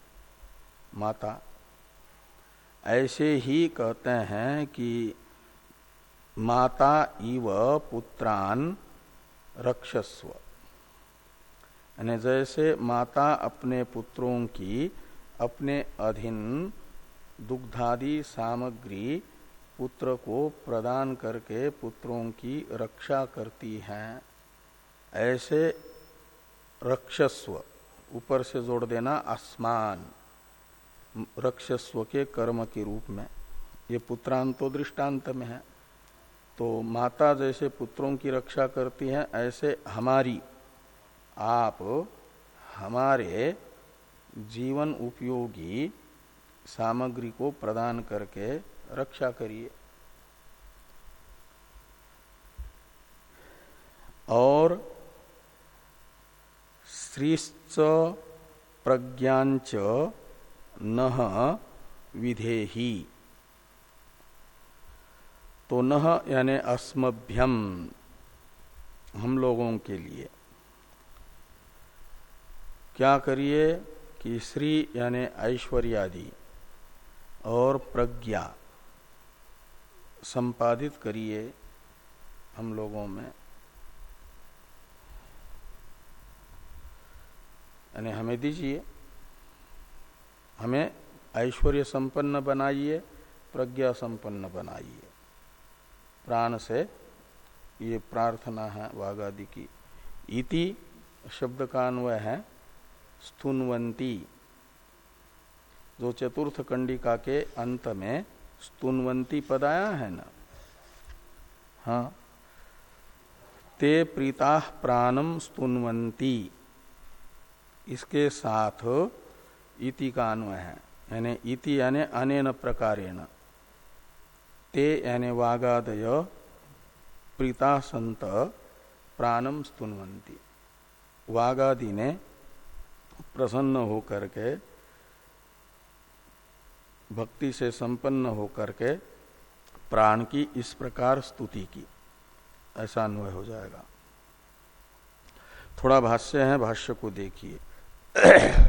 माता। ऐसे ही कहते हैं कि माता इव पुत्रान रक्षस्व। यानी जैसे माता अपने पुत्रों की अपने अधीन दुग्धादि सामग्री पुत्र को प्रदान करके पुत्रों की रक्षा करती हैं। ऐसे रक्षस्व, ऊपर से जोड़ देना आसमान, रक्षस्व के कर्म के रूप में। ये पुत्रांतो दृष्टांत में है। तो माता जैसे पुत्रों की रक्षा करती है, ऐसे हमारी आप हमारे जीवन उपयोगी सामग्री को प्रदान करके रक्षा करिए। और श्रीश्च प्रज्ञाच न विधेही। तो न यानी अस्मभ्यम हम लोगों के लिए। क्या करिए कि श्री यानी ऐश्वर्यादि और प्रज्ञा संपादित करिए हम लोगों में। यानी हमें दीजिए, हमें ऐश्वर्य संपन्न बनाइए, प्रज्ञा संपन्न बनाइए। प्राण से ये प्रार्थना है वाघादि की। इति शब्द का अन्वय है। स्तुनवंती। जो चतुर्थ कंडिका के अंत में स्तुनवंती पद आया है ना। हाँ। ते प्रीता प्राणम स्तुनवंती। इसके साथ इति का अन्वय है। यानी इति यानी अनेन प्रकारेण। ते यानी वागादय प्रीता संत प्राणम स्तुनवंती। वागादि ने प्रसन्न होकर के, भक्ति से संपन्न होकर के प्राण की इस प्रकार स्तुति की। ऐसा अन्वय हो जाएगा। थोड़ा भाष्य है, भाष्य को देखिए। [clears throat]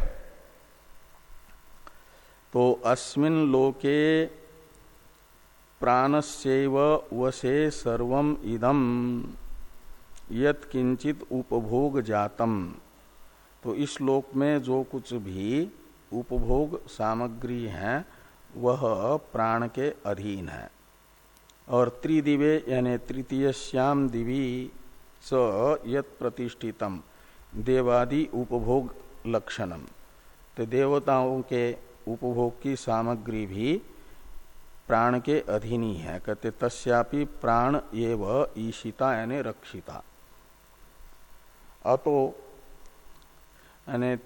तो अस्मिन लोके प्राणस्यव वसे सर्व इदम यत्किंचित उपभोग जातम तो इस श्लोक में जो कुछ भी उपभोग सामग्री है, वह प्राण के अधीन है। और त्रिदिवे यानी तृतीय श्याम दिवी स यत प्रतिष्ठितम, देवादि उपभोग लक्षणम। तो देवताओं के उपभोग की सामग्री भी प्राण के अधीन ही है। कहते, तस्यापि प्राण एव ईशिता यानी रक्षिता। अतो यानी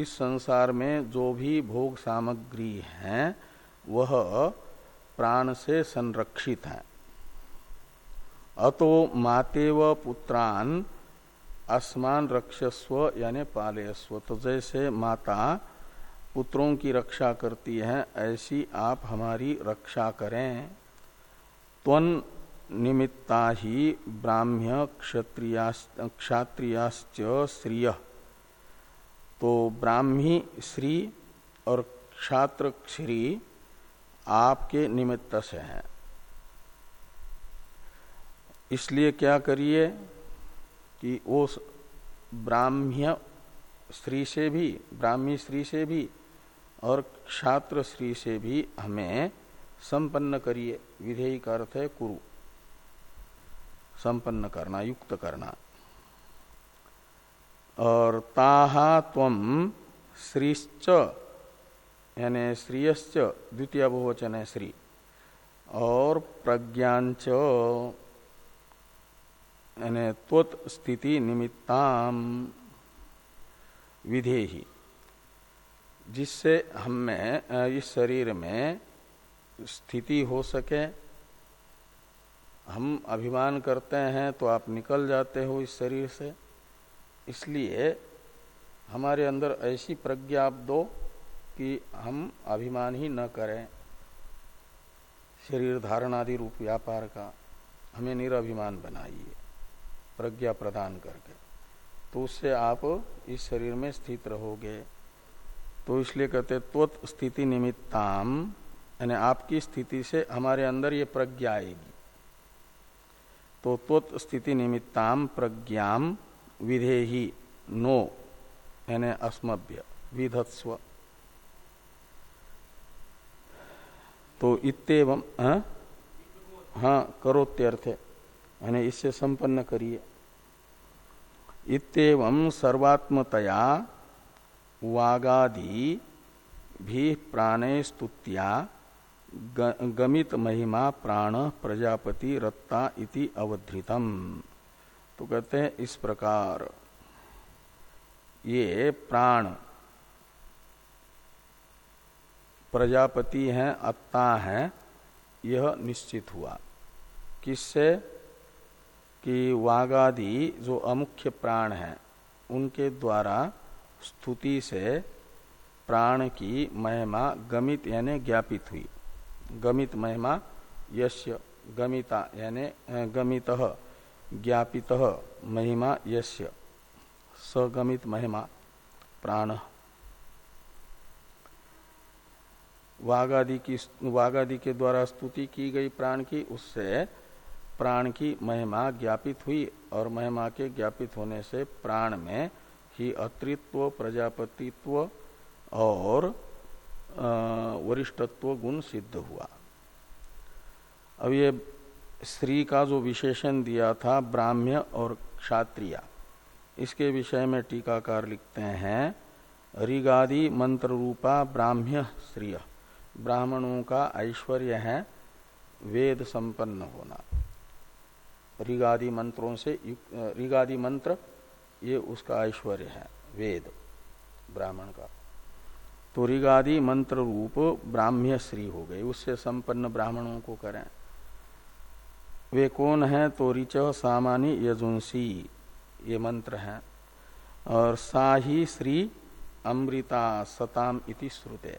इस संसार में जो भी भोग सामग्री है, वह प्राण से संरक्षित है। अतो मातेव पुत्रान आसमान रक्षस्व, यानी पालयस्व। तो जैसे माता पुत्रों की रक्षा करती है, ऐसी आप हमारी रक्षा करें। त्वन निमित्ता ही ब्राह्म्य क्षत्रियाश्च श्रिय। तो ब्राह्मी श्री और क्षात्र श्री आपके निमित्त से हैं। इसलिए क्या करिए कि वो ब्राह्म्य स्त्री से भी, ब्राह्मी स्त्री से भी और क्षात्र श्री से भी हमें संपन्न करिए। विधेयी का अर्थ है कुरु। संपन्न करना, युक्त करना। और ताहा तम श्रीश्च, यानी श्रीयश्च द्वितीय बहुवचन है श्री। और प्रज्ञाच यानी त्वत स्थिति निमित्ताम विधेही। जिससे हमें इस शरीर में स्थिति हो सके, हम अभिमान करते हैं तो आप निकल जाते हो इस शरीर से। इसलिए हमारे अंदर ऐसी प्रज्ञा आप दो कि हम अभिमान ही न करें। शरीर धारण आदि रूप व्यापार का हमें निराभिमान बनाइए, प्रज्ञा प्रदान करके। तो उससे आप इस शरीर में स्थित रहोगे। तो इसलिए कहते त्वत स्थिति निमित्ताम, यानी आपकी स्थिति से हमारे अंदर ये प्रज्ञा आएगी। तो त्वत स्थिति निमित्ताम प्रज्ञाम विधेही नो यानी अस्मभ्य विधत्स्व। तो इतव हाँ, हाँ करोत्यर्थ यानी इससे संपन्न करिए। इतव सर्वात्मतया वागादि भी प्राणे स्तुत्या गमित महिमा प्राण प्रजापति रत्ता इति अवधृतम। तो कहते हैं इस प्रकार। ये प्राण प्रजापति हैं, अत्ता हैं, यह निश्चित हुआ। किससे? कि वागादि जो अमुख्य प्राण हैं, उनके द्वारा स्तुति से प्राण की महिमा गमित यानी ज्ञापित हुई। गमित महिमा, यश्य गमिता यानी गमित। ज्ञापित महिमा यश्य सगमित महिमा, प्राण। वागादि की वागादि के द्वारा स्तुति की गई प्राण की, उससे प्राण की महिमा ज्ञापित हुई और महिमा के ज्ञापित होने से प्राण में ही अतृत्व, प्रजापतित्व और वरिष्ठत्व गुण सिद्ध हुआ। अब ये श्री का जो विशेषण दिया था ब्राह्म्य और क्षात्रिया, इसके विषय में टीकाकार लिखते हैं, ऋगादि मंत्र रूपा ब्राह्म्य श्रिय ब्राह्मणों का ऐश्वर्य है, वेद संपन्न होना। ऋगादि मंत्रों से ऋगादि मंत्र, ये उसका ऐश्वर्य है, वेद, ब्राह्मण का। तो ऋगादि मंत्र रूप ब्राह्म्य श्री हो गए उससे संपन्न ब्राह्मणों को करें। वे कौन है? तो ऋच सामानी यजुंसी। ये मंत्र हैं। और सा ही श्री अमृता सताम इति श्रुते।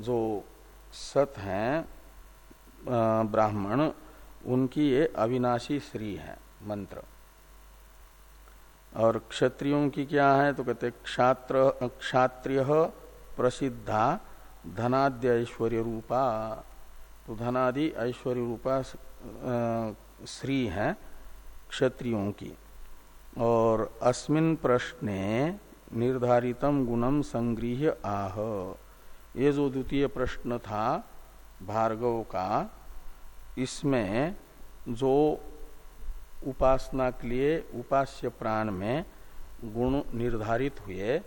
जो सत हैं ब्राह्मण, उनकी ये अविनाशी श्री है, मंत्र। और क्षत्रियों की क्या है? तो कहते क्षात्र, क्षात्रिय प्रसिद्धा धनाद्य ऐश्वर्य रूपा तो धनादि ऐश्वर्य रूपा श्री है क्षत्रियों की। और अस्मिन प्रश्ने निर्धारितम गुणम संग्रह आह। ये जो द्वितीय प्रश्न था भार्गव का, इसमें जो उपासना के लिए उपास्य प्राण में गुण निर्धारित हुए,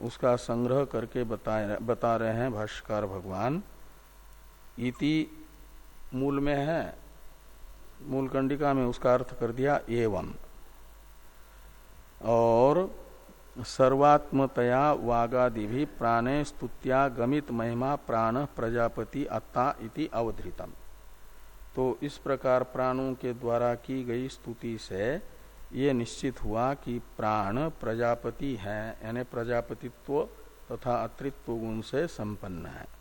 उसका संग्रह करके बता बता रहे हैं भाष्कर भगवान। इति मूल में है। मूल कंडिका में उसका अर्थ कर दिया एवं। और सर्वात्मतया वागादि भी प्राणे स्तुत्या गमित महिमा प्राण प्रजापति अत्ता इति अवधृतम। तो इस प्रकार प्राणों के द्वारा की गई स्तुति से ये निश्चित हुआ कि प्राण प्रजापति है, यानी प्रजापतित्व तथा अतृत्व गुण से संपन्न है।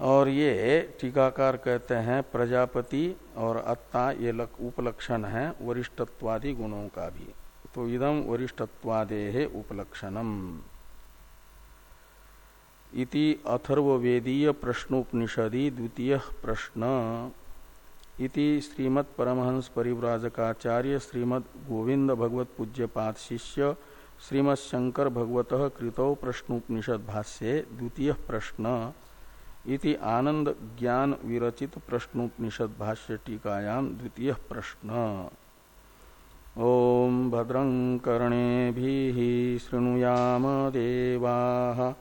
और ये टीकाकार कहते हैं प्रजापति और अत्ता, ये उपलक्षण है वरिष्ठत्वादि गुणों का भी। तो इदम वरिष्ठत्वादे उपलक्षणम। इति अथर्वेदीय प्रश्नोपनिषदि द्वितीय प्रश्न। इति श्रीमद परमहंस परिव्राजकाचार्य श्रीमद गोविंद भगवत पूज्य पाद शिष्य श्रीमद शंकर भगवत कृतौ प्रश्नोपनिषद भाष्ये द्वितीय प्रश्न। इति आनंद ज्ञान विरचित प्रश्नोपनिषद भाष्य टीकायां द्वितीय प्रश्न। ओम भद्रं कर्णे शृणुयाम देवा,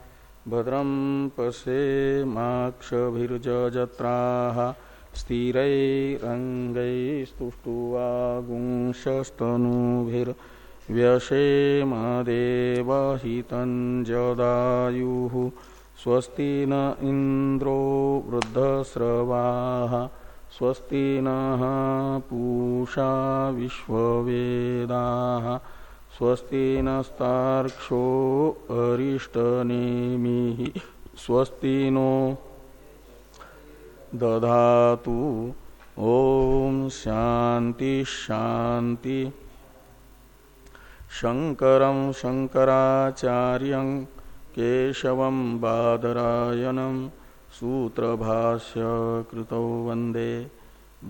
भद्रं पश्येमाक्षभिर्जत्राः स्थिरैरङ्गैस्तुष्टुवागुंशस्तनूभिर्व्यशेमदेवहितं जदायुः स्वस्ति न इन्द्रो वृद्धस्रवाः, स्वस्ति नः पूषा विश्ववेदाः, स्वस्ति नस्तार्क्षो अरिष्टनेमि, स्वस्ति नो दधातु। ओम शांति शांति शंकर शंकराचार्य केशव बादरायणम सूत्रभाष्य कृतौ वंदे